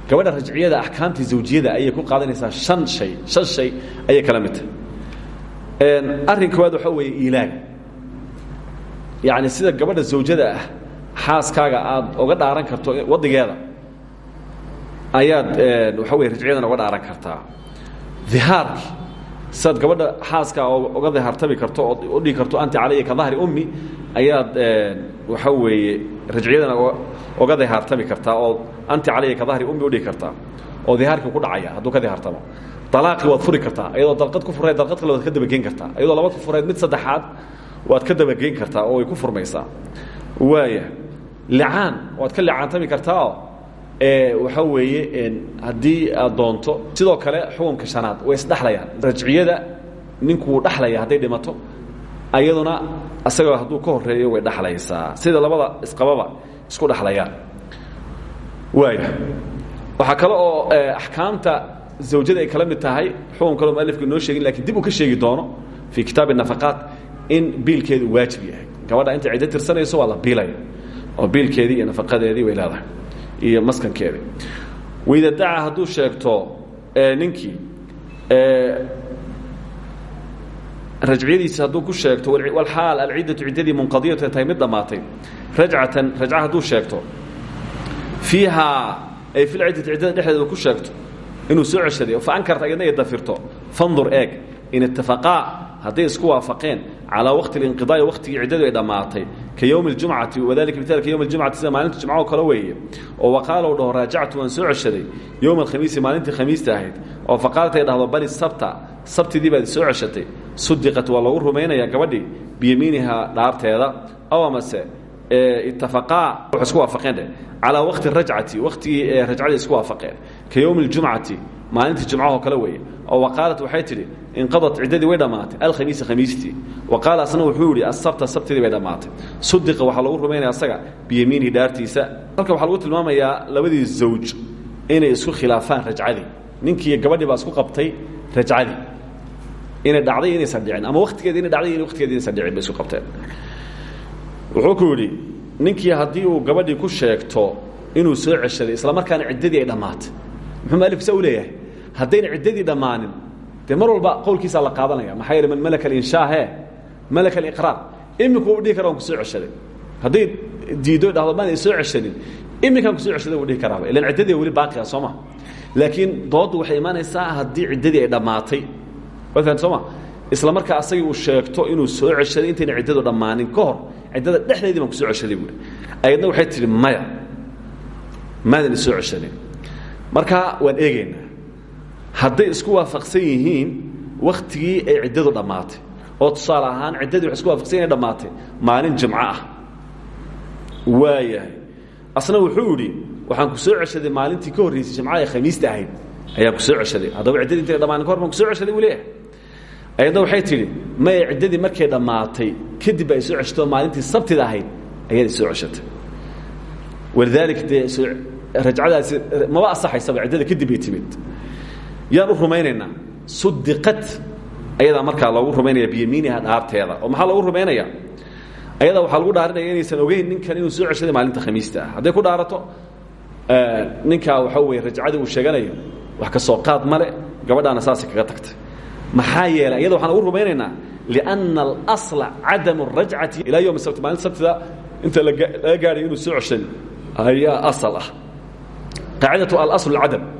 gabadha rajciyada axkaamtii zawjiyada ayay ku qaadanaysaa an hay an shay ayay kala mid tahay. Arrin koowaad waxaa weeye iilaaga yacni sida gabadha zawjada ah xaaskaaga aad oga dhaaran karto waddigeeda ayaad waxa weye rajciyadan oga dhaaran kartaa. Dihaarki sidaad gabadha xaaskaa oga dihaartami karto ood u dhigi karto anti calaya ka dahri ummi ayaad waxa weeye rajciyadana oga dihaartami kartaa ood anti calaya ka dahri ummi udhigi kartaa oo dihaarkii ku dhacaya hadduu ka dihaartamo alaaqii waad furi kartaa iyadoo dalqad ku furayd dalqad kale waad ka dabageyn kartaa iyadoo laba ku furayd mid saddexaad waad ka dabageyn kartaa oo way ku furmaysaa. Waaya licaan waad ka licaantami kartaaoo waxa weeye haddii aad doonto sidoo kale xukunka shanaad way isdhexlayaan rajciyada ninkuu dhexlaya hadday dhimato ayaduna isagoo hadduu ka horeeyo way dhexlaysaa sida labada isqababa isku dhexlayaan waaya waxaa kale oo axkaamta zawjada ay kala mid tahay xukun kaloo mualifku inoo sheegin lakiin dib uu ka sheegi doono fii kitaab nafaqaat in biilkeedu waajib yahay. Gabadha intay ciddo tirsanayso waa la biilaya oo biilkeedii iyo nafaqadeedii way leedahay iyo maskankeedii wayda daca hadduu sheegto ninkii rajciyadiisi hadduu ku sheegto walaal alciddatu ciddadii munqadiyatu tahay mid dhammaatay rajcatan rajca hadduu sheegto fiihaa ay filciddati ciddada dhexdeeda ku sheegto inuu soo ceshaday fa ankarta iyadna ay dafirto fandur eeg in itafaqaa hadday isku waafaqeen calaa waqti اlinqidaai waqtigii ciddadu ay dhammaatay ka ywmi اljumcati wadalika mial ka ywm اljumcati sida maalinta jumco kale weeye oo waqaala u dhaho raajactu waan soo ceshaday yowma alkhamiisi maalintii khamiista ahayd oo faqaalat ay dhahdo bali sabta sabtidii baad soo ceshatay sudiqat waa lagu rumaynayaa gabadhii biyamiinihaa dhaarteeda aw amase itafaqaa waxay isku waafaqeen dheh calaa waqti rajcati waqtigii ee rajcadii isku waafaqeen ka yowmi اljumcati maalintii jumcahoo kale weeye oo waqaalat waxay tidhi inqadat ciddadii way dhammaatay alkhamiisa khamiistii wa qaala asna wuxuu yidhi asabta sabtidii bay dhammaatay sudiqa waxaa lagu rumaynaya asaga biyamiinihi dhaartiisa halkan waxaa lagu tilmaamayaa labadii zawj inay isku khilaafaan rajcadii ninkiiyo gabadhii baa isku qabtay rajcadii inay dhacday inaysan dhicin ama waqtigeedi inay dhacday waqtigeedi inaysan dhicin bay isku qabteen wuxuu ku yidhi ninkii haddii uu gabadhii ku sheegto inuu soo ceshaday isla markaana ciddadii ay dhammaatay muxuu mualifku saa u leeyahay haddayna ciddadii dhammaanin dee mar walba qowlkiisaa la qaadanaya maxaa yeele man malaka alinshaahee malaka aliqraar iminku u dhihi kara waan ku soo ceshaday. Hadday diiddo dhahdo maan soo ceshanin iminkaan ku soo ceshaday wuu dhihi karaaba ilan ciddadii weli baaqiya soo ma. Laakiin dooddu waxay imaanaysaa haddii ciddadii ay dhammaatay. Waad soo ma? Isla markaa asagii uu sheegto inuu soo ceshaday intayna ciddadu dhammaanin ka hor ciddada dhexdeedii baan ku soo ceshaday buui ayadna waxay tidhi maya maadan isoo ceshanin marka waan eegaynaa hadday isku waafaqsan yihiin wakhtigii ay ciddadu dhammaatay. Oo tusaale ahaan isku waafaqsan yihiin dhammaatay maalin jimco ah. Waayahay asna wuxuu idhi waxaan ku soo ceshaday maalintii ka horraysay jimcaha ee khamiista ahayd. Ayaan ku soo ceshaday. Haddaba ciddadii intay dhamaanin ka hor baan ku soo ceshaday buu leeyahay. Waxay tidhi maya ciddadii markay dhammaatay kadib ay soo ceshatay oo maalintii sabtida ahayd ayaad soo ceshatay. Walidaalika dee rajcadaasi maba asaxaysaba ciddada kadib bay timid yaan u rumaynaynaa. Sudiqat ayadaa markaa loogu rumaynaya biyamiiniha dhaarteeda. Oo maxaa loogu rumaynaya? Ayadaa waxaa lagu dhaarinaya inaysan ogeyn ninkan inuu soo ceshaday maalinta khamiista. Ah hadday ku dhaarato ninkaa waxaa weye rajcadii uu sheeganayo wax ka soo qaad male gabadhaana saasay kaga tagtay. Maxaa yeelay? Ayada waxaan ugu rumaynaynaa lianna alasla cadamu arajcati ilaa yowm sabti maalinta sabtida inta laga gaadhay inuu soo ceshaday ayaa asal ah. Qaacidatu alasl cadam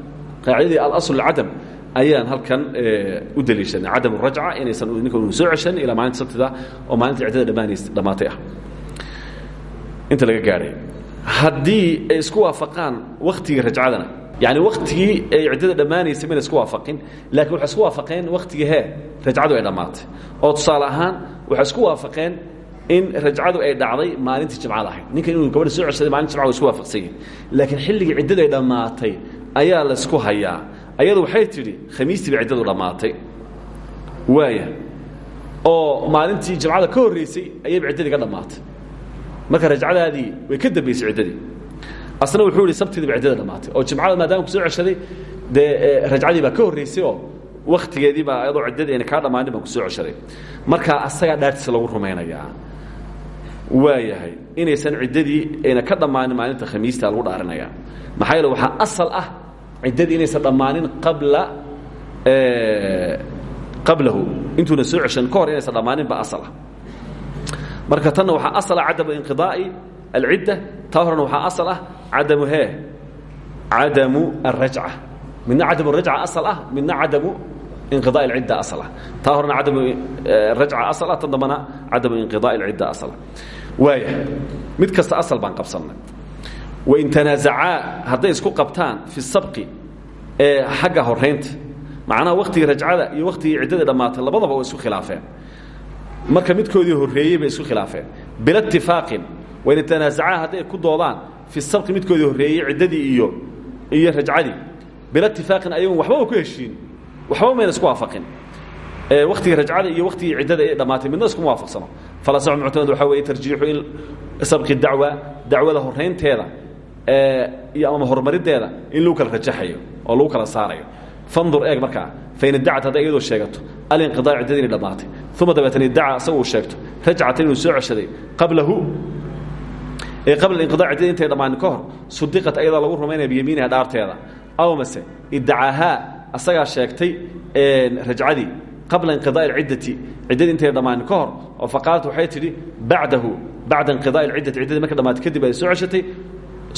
qaacidadii alasl cadam ayaan halkan u daliishanay cadam rajca inaysan ninka uu soo ceshan ilaa maalinta sabtida oo maalinta ciddada dhammaanays dhammaatay ah. Inta laga gaadhay haddii ay isku waafaqaan waktigii rajcadana yani waktigii ay ciddada dhammaanaysay mayna isku waafaqin laakiin waxay isku waafaqeen waktigii hee rajcadu ay dhammaatay. Oo tusaale ahaan waxay isku waafaqeen in rajcadu ay dhacday maalintii jimcada ahayd. Ninkan inuu gabadha soo ceshaday maalinta jimcada way isku waafaqsan yihiin laakiin xilligii ciddada ay dhammaatay ayaa laysku hayaa. Ayadu waxay tidhi khamiistii bay ciddadu dhammaatay waaya oo maalintii jimcada ka horraysay ayayba ciddadii ka dhammaatay marka rajcadaadii way ka dambaysay ciddadii. Asna wuxuu yihi sabtidii ba ciddada dhammaatay oo jimcada maadaama ku soo ceshaday dee rajcadii baa ka horraysay oo wakhtigeedii baa ayadoo ciddadii ayna kaa dhammaanin ku soo ceshaday. Marka asagaa dhaartiisa lagu rumaynayaa waayahay inaysan ciddadii ayna ka dhammaanin maalinta khamiista lagu dhaarinayaa maxaa yeele waxaa asal ah ciddadii inaysan dhammaanin qabla qablahu. Intuuna soo ceshan ka hor inaysan dhammaanin baa asal ah. Marka tanna waxaa asala cadamu inqidaa'i alcidda taa horena waxaa asal ah cadamu hee? Cadamu alrajca midna cadamu rajca asal ah midna cadamu inqidaa alcidda asal ah. Taa horena cadamu rajca asal ah asal ah. Mid kasta asal baan qabsannay wain tanaazacaa hadday isku qabtaan fi sabqi ee xagga horraynta macnaha waktigii rajcada iyo waktigii ciddada dhammaatay labadaba way isku khilaafeen. Marka midkoodii horreeyey bay isku khilaafeen. Bila itifaaqin wain tanaazacaa hadday ku doodaan fi sabqi midkoodii horreeyey ciddadii iyo iyo rajcadii. Bila itifaaqin ayagun waxbaba ku heshiin waxba mayna isku waafaqin. Waktigii rajcada iyo waktigii ciddada ay dhammaatay midna iskuma waafaqsano. Falasax muctamad waxaa weeye tarjiixu in sabqi dacwa dacwada horraynteeda ama horumarinteeda in lagu kala rajaxayo oo lagu kala saarayo. Fandur eeg markaa fain iddacat hadday iyadoo sheegato alinqidaa ciddadii inay dhammaatay uma dabeetana iddaca asagu uu sheegto rajcatan inuu soo ceshaday qablahu. Ee qabla inqidaa ciddadii intay dhammaanin ka hor sudiqat ayadaa lagu rumaynaya biyamiiniha dhaarteeda. Aw mase iddacaahaa asagaa sheegtay rajcadii qabla inqidaa alciddati ciddadii intay dhammaanin ka hor oo faqaalat waxay tidhi bacdahu bacda inqidaa alciddati ciddadii marka dhamaatay kadib ay soo ceshatay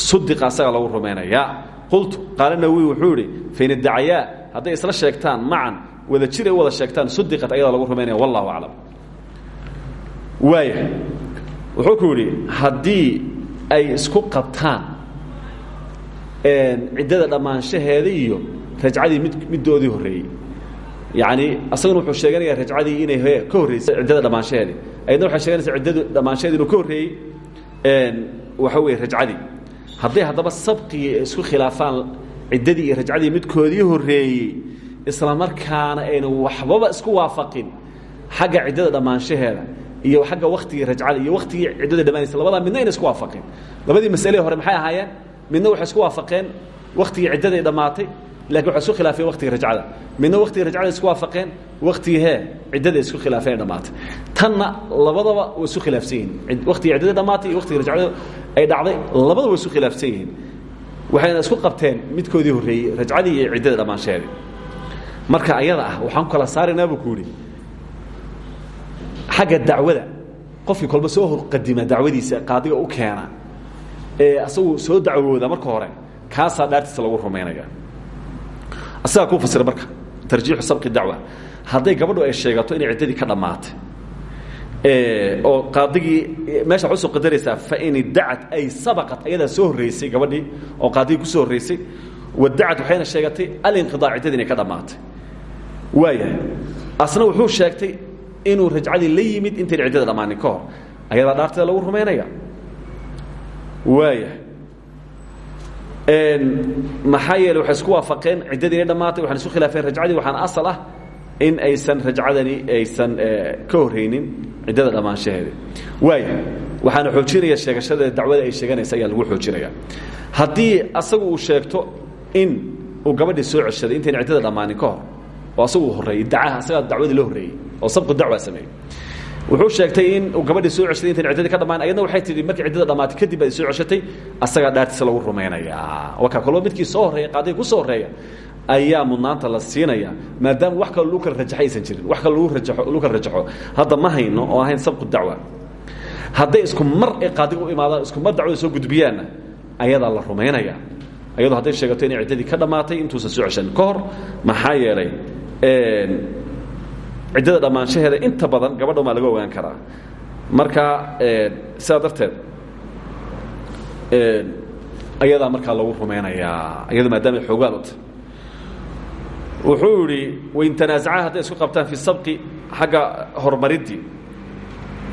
sudiqa asagaa lagu rumaynayaa qultu qaala nawowi wuxuu idhi fain iddacayaa hadday isla sheegtaan macan wada jir ay wada sheegtaan sudiqat ayadaa lagu rumaynaya wallahu aclam. Waaya wuxuu ku yidhi haddii ay isku qabtaan ciddada dhammaanshaheeda iyo rajcadii mid middoodii horreeyey yacni asaguna wuxuu sheeganaya rajcadii inay ka horreysay ciddada dhammaanshaheedii ayadna waxay sheeganaysaa ciddadu dhammaanshaheedi inuu ka horreeyey waxa weeye rajcadii hadday haddaba sabqigii isku khilaafaan ciddadii iyo rajcadii midkoodii horreeyey isla markaana ayna waxbaba isku waafaqin xagga ciddada dhammaanshaheeda iyo xagga waktigii rajcada iyo waktigii ciddada dhammaanaysa labadaa midna ayna isku waafaqin. Labadii masalee hore maxay ahaayeen? Midna waxay isku waafaqeen waktigii ciddaday dhammaatay laakiin waxay isku khilaafeen waktigii rajcada. Midna waktigii rajcada isku waafaqeen waktigii hee ciddaday isku khilaafeen dhammaatay. Tanna labadaba isku khilaafsan yihiin. Waktigii ciddadii dhammaatay iyo rajcada ay dhacday labadaba way isku khilaafsan yihiin. Waxayna isku qabteen midkoodii horreeyey rajcadii iyo ciddada dhammaanshaheedii marka ayada ah waxaan ku kala saaraynaa buu ku yidhi xagga dacwada qofkii kolba soo horqadima dacwadiisa qaadiga u keena ee asagu soo dacwooda marka hore kaasaa dhaartiisa lagu rumaynaya asagaa kuu fasira marka tarjiixu sabqi dacwa hadday gabadhu ay sheegato inay ciddadii ka dhammaatay oo qaadigii meesha waxay u soo qadaraysaa fain iddacat ay sabaqat ayadaa soo horreysay gabadhii oo qaadigii ku soo horreysay wadacat waxayna sheegatay alinqidaa ciddadii inay ka dhammaatay. Waayahay asna wuxuu sheegtay inuu rajcadii la yimid intayn ciddada dhammaanin ka hor. Ayadaa dhaarteeda lagu rumaynaya. Waaya maxaa yeele waxay isku waafaqeen ciddadii inay dhammaatay waxaan isku khilaafeen rajcadii waxaana asal ah in aysan rajcadani aysan ka horreynin ciddada dhammaanshaheeda waaya waxaana xoojinaya sheegashada dacwada ay sheeganaysa ayaa lagu xoojinaya. Haddii asagu uu sheegto in uu gabadhii soo ceshaday intayn ciddada dhammaanin ka hor oo asagu horreeyey dacaha asagaa dacwadii la horreeyey oo sabqu dacwa sameeyey wuxuu sheegtay in uu gabadhii soo ceshaday intayn ciddadii ka dhammaan ayadna waxay tihi markii ciddada dhammaatay kadib ay soo ceshatay asagaa dhaartiisa lagu rumaynayaa. Wakaa kaloo midkii soo horreeya qaadiga ku soo horreeya ayaa mudnaanta la siinaya maadaama wax kaloo lagu kala rajaxo aysan jirin wax kaloo lagu kala rajaxo. Hadda ma hayno oo ahayn sabqu dacwa. Hadday isku mar ay qaadiga u imaadaan isku mar dacwada soo gudbiyaanna ayadaa la rumaynaya ayadoo hadday sheegato inay ciddadii ka dhammaatay intuusan soo ceshan ka hor maxaa yeelay ciddada dhammaanshaheeda inta badan gabadha maa laga ogaan karaa. Marka sidaa darteed ayadaa markaa lagu rumaynayaa ayado maadaama xoogaad u tahy wuxuu idhi wain tanaasaca hadday isku qabtaan fi sabqi xagga horumaridii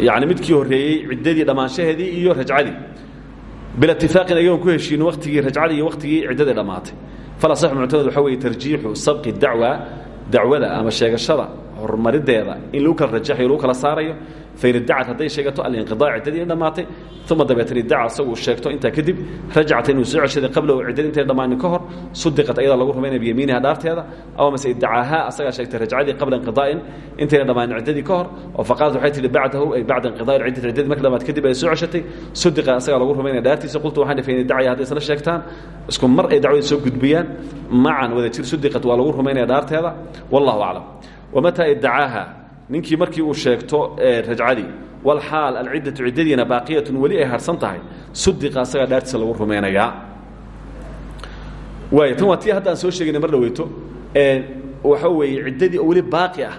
yani midkii horreeyey ciddadii dhammaanshaheedii iyo rajcadii. Bilatifaaqin ayagoon ku heshiino waktigii rajcadii iyo waktigii ciddadii dhammaatay. Falasax muctamad waxa weeye tarjiixu sabqi dacwa dacwada ama sheegashada horumarideeda in lagu kala rajaxayo lagu kala saarayo fain iddacat hadday sheegato alinqidaa ciddadii in dhammaatay uma dabeetana iddaca asagu uu sheegto intaa kadib rajacta inuu soo ceshaday qablahu ciddadii intay dhammaanin ka hor sudiqat ayadaa lagu rumaynaya biyamiiniha dhaarteeda aw mase iddacaahaa asagaa sheegtay rajcadii qabla inqidaa'in intayna dhammaanin ciddadii ka hor oo faqaalat waxay tihi bacdahu ay bacda inqidaa'in ciddati ciddadii marka dhammaat kadib ay soo ceshatay sudiqa asagaa lagu rumaynaya dhaartiisa qultu waxaan fain iddacaya hadday isla sheegtaan isku mar ay dacwadii soo gudbiyaan macan wada jir sudiqat waa lagu rumaynaya dhaarteeda wallahu aclam wamataa iddacaaha ninkii markii uu sheegto rajcadii walxaal alciddatu ciddadiina baaqiyatun weli ay harsan tahay sudiqa asagaa dhaartiisa lagu rumaynayaa waay tan waa tii hadda aan soo sheegayna mar dhaweyto waxa weeye ciddadii oo weli baaqi ah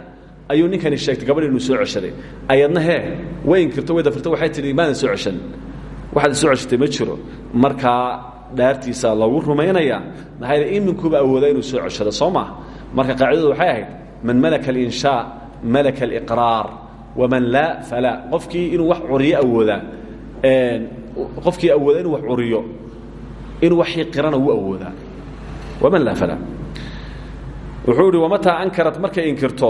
ayuu ninkani sheegtay gabadhi inuu soo ceshaday ayadna hee way inkirto way dafirto waxay tihi maadan soo ceshan waxaad soo ceshatay ma jiro markaa dhaartiisa lagu rumaynayaa maxaa yeele iminkuuba awoodaa inuu soo ceshado soo maa marka qaacidadu waxay ahayd man malaka alinshaa malaka aliqraar waman laa falaa qofkii inuu wax curiyo awoodaa qofkii awoodaa inuu wax curiyo inuu wax xiqirana wuu awoodaa waman laa falaa wuxuu ihi wamataa ankarat markay inkirto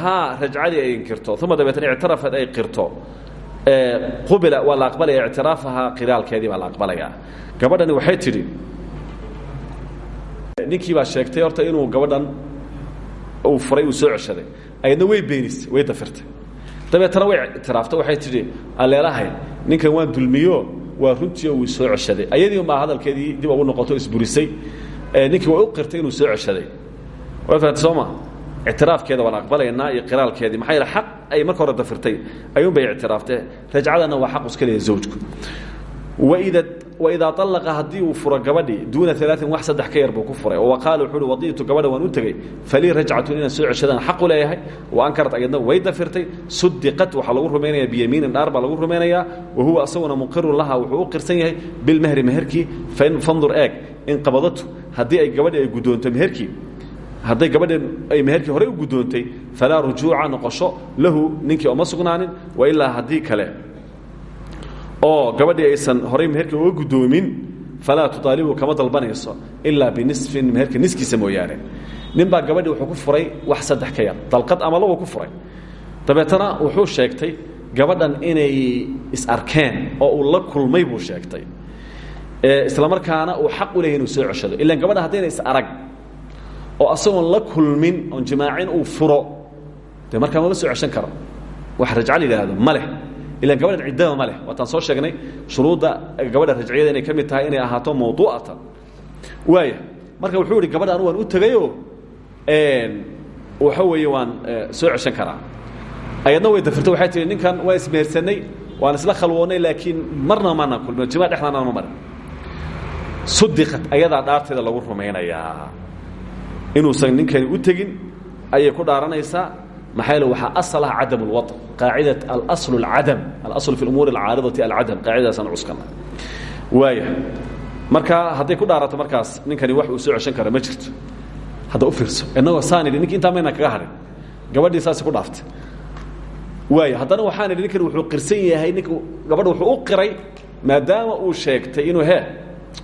haa rajcadii ay inkirto uma dabeetna ictarafat ay qirto qubila waa la aqbalaya ictiraafahaa qiraalkeedii baa la aqbalayaa gabadhani waxay tidhi ninkii baa sheegtay horta inuu gabadhan uu furay uu soo ceshaday. Ayadna way beenisay way dafirtay. Dabeetana way ictiraafta waxay tidhi alleelahay ninkan waan dulmiyo waa runtii uu soo ceshaday. Ayadii unbaa hadalkeedii dib ugu noqoto isburisay. Ninkii way u qirtay inuu soo ceshaday. Waa fahamtay soo ma? Ictiraafkeeda waan aqbalaynaa iyo qiraalkeedii. Maxaa yeele xaq ay marka hore dafirtay ayuun bay ictiraaftee rajcadana waa xaq iska leeyahay zawjku. Waida waidaa alaqa haddii uu furo gabadhii duuna alaain wax saddex ka yar ku furay oo waqaala wuxuu wadiitu gabadha waan u tegey falii rajcatun inaan soo ceshadaan xaqu leeyahay wa ankarat ayadna way dafirtay sudiqat waxaa lagu rumaynaya biyamiinin dhaar baa lagu rumaynayaa wa huwa asaguna muqirun laha wuxuu u qirsan yahay bilmehri meherkii fandur eeg in qabadatu haddii ay gabadhii ay guddoonto meherkii hadday gabadheen ay meherkii horey u guddoontay falaa rujuuca noqosho lahu ninkii ooma sugnaanin wa ilaa haddii kale oo gabadhii aysan horay meherkii uga guddoomin falaa tuaalibu kama dalbanayso ilaa binisfin meherka niskiisa mooyaane. Nin baa gabadhii wuxuu ku furay wax saddex ka yar. Dalqad ama labo ku furay. Dabeetana wuxuu sheegtay gabadhan inay is arkeen oo uu la kulmay buu sheegtay. Isla markaana uu xaq u leeyahy inuu soo ceshado. Ilaan gabadha haddayna is arag oo asagoon la kulmin oon jimaacin uu furo dee markaa mama soo ceshan karo. Wax rajca la yidhaahdo ilaan gabadhan ciddaba ma leh waataan soo sheegnay shuruudda gabadha rajciyada inay ka mid tahay inay ahaato mawduu'atan waaya marka wuxuu ihi gabadha anu waan u tegayoo waxa weeye waan soo ceshan karaa ayadna way dafirtay waxay tihi ninkan waan ismehersanay waan isla khalwoonnay laakiin marna maanaan kulmin jima dhexdaana ma marin sudiqat ayadaa dhaarteeda lagu rumaynayaa inuusan ninkani u tegin ayay ku dhaaranaysaa maxaa yeele waxaa asal ah cadam اlwaط qaacidat alasl اlcadam alasl fi umuuri alcaaridati alcadam qaacidadaasaan cuskana waaya marka hadday ku dhaarato markaas ninkani wax uu soo ceshan kara ma jirto hadda u fiirso innagoo saan idhi ninki intaa mayna kaga hadhin gabadhii saasi ku dhaaftay waaya haddana waxaan idhi ninkani wuxuu qirsan yahay nink gabadha wuxuu u qiray maadaama uu sheegtay inuu he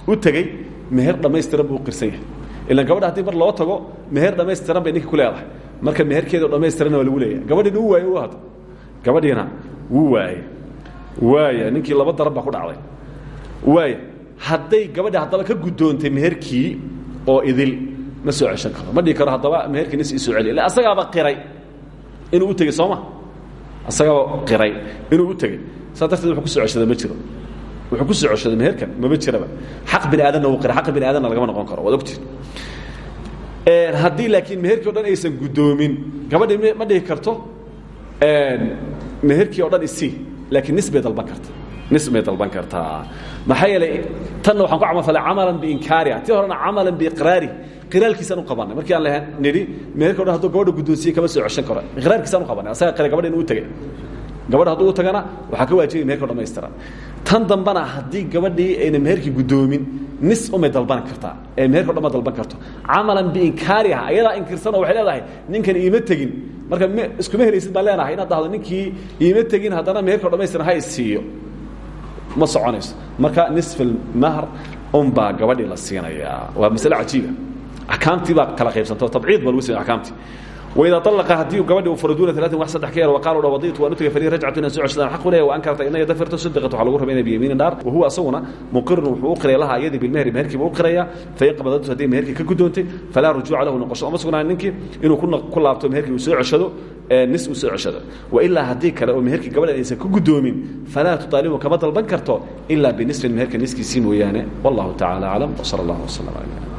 u tegey meher dhammaystiran buu u qirsan yahay ilan gabadha haddii mar loo tago meher dhammaystiran bay ninka ku leedahay. Marka meherkeeda dhammaystirana waa lagu leeyahay. Gabadhiina wuu waaye hadda gabadhiina wuu waaye waaya ninkii laba daran baa ku dhacday. Waaya hadday gabadhi haddaba ka guddoontay meherkii oo idil ma soo ceshan karo ma dhihi karo haddaba meherkii nis ii soo celiya ille asagaaba qiray. Inuu u tegey soo ma? Asagaaba qiray. Inuu u tegey. Saas darteed wuxuu ku soo ceshada ma jiro wuxuu ku soo ceshada meherkan mama jiraba. Xaq bini aadanna wuu qiray xaq bini aadanna lagama noqon karo waad ogtiin haddii laakiin meherkii o dhan aysan guddoomin gabadhii ma dhihi karto? Meherkii o dhan isii laakiin nis bay dalban karta. Nis bay dalban kartaa maxaa yeelay tanna waxaan ku camalfalay camalan biinkaariha tii horena camalan biiqraari qiraalkiisaan u qabanay. Markii aan lahan nidhi meherkii o dhan hadduu gabadha guddoonsiye kama soo ceshan karo. Iqraarkiisaan u qabanay. Asaga qira gabadha inuu u tegay gabadha hadduu u tagana waxaa ka waajibaya meherka o dhamaystiran tan dambana haddii gabadhii ayna meherkii guddoomin nis umay dalban kartaa ee meherka o dhan ma dalban karto. Camalan biinkaariha ayadaa inkirsanoo waxay leedahay ninkan iima tegin. Marka iskuma helaysid baan leenahay inaad dhahdo ninkii iima tegin haddana meherka dhamaystiran ha isiiyo ma soconayso. Marka nisfil mahr unbaa gabadhii la siinayaa. Waa masale cajiiba axkaamtii baa kala qaybsanta tabciid baa lagu samey axkaamtii waidaa alaqa haddii gabadhi uu furo duuna alaain wax saddex ka yar waqaalu dha wadiitu waan u tegay falii rajcatu inaan u wa ankarta inaga dafirto sadiqat waxaa lagu rabaynaya biyamiinin dhaar. Wahuwa asaguna muqirun wuxuu u qiraya laha iyadii bilmehri meherkiiba u qiraya. Meherkii ka guddoontay falaa rujuuca lahu noqosho oma sugnaan ninkii inuu ku laabto meherkii nis uu soo ceshado. Wailaa haddii kale oo meherkii gabadhan aysan ka guddoomin falaa tuaalibu kama dalban karto ilaa binisfin meherka niskiisii mooyaane. Wallahu tacala aclam wsala allah wslam ala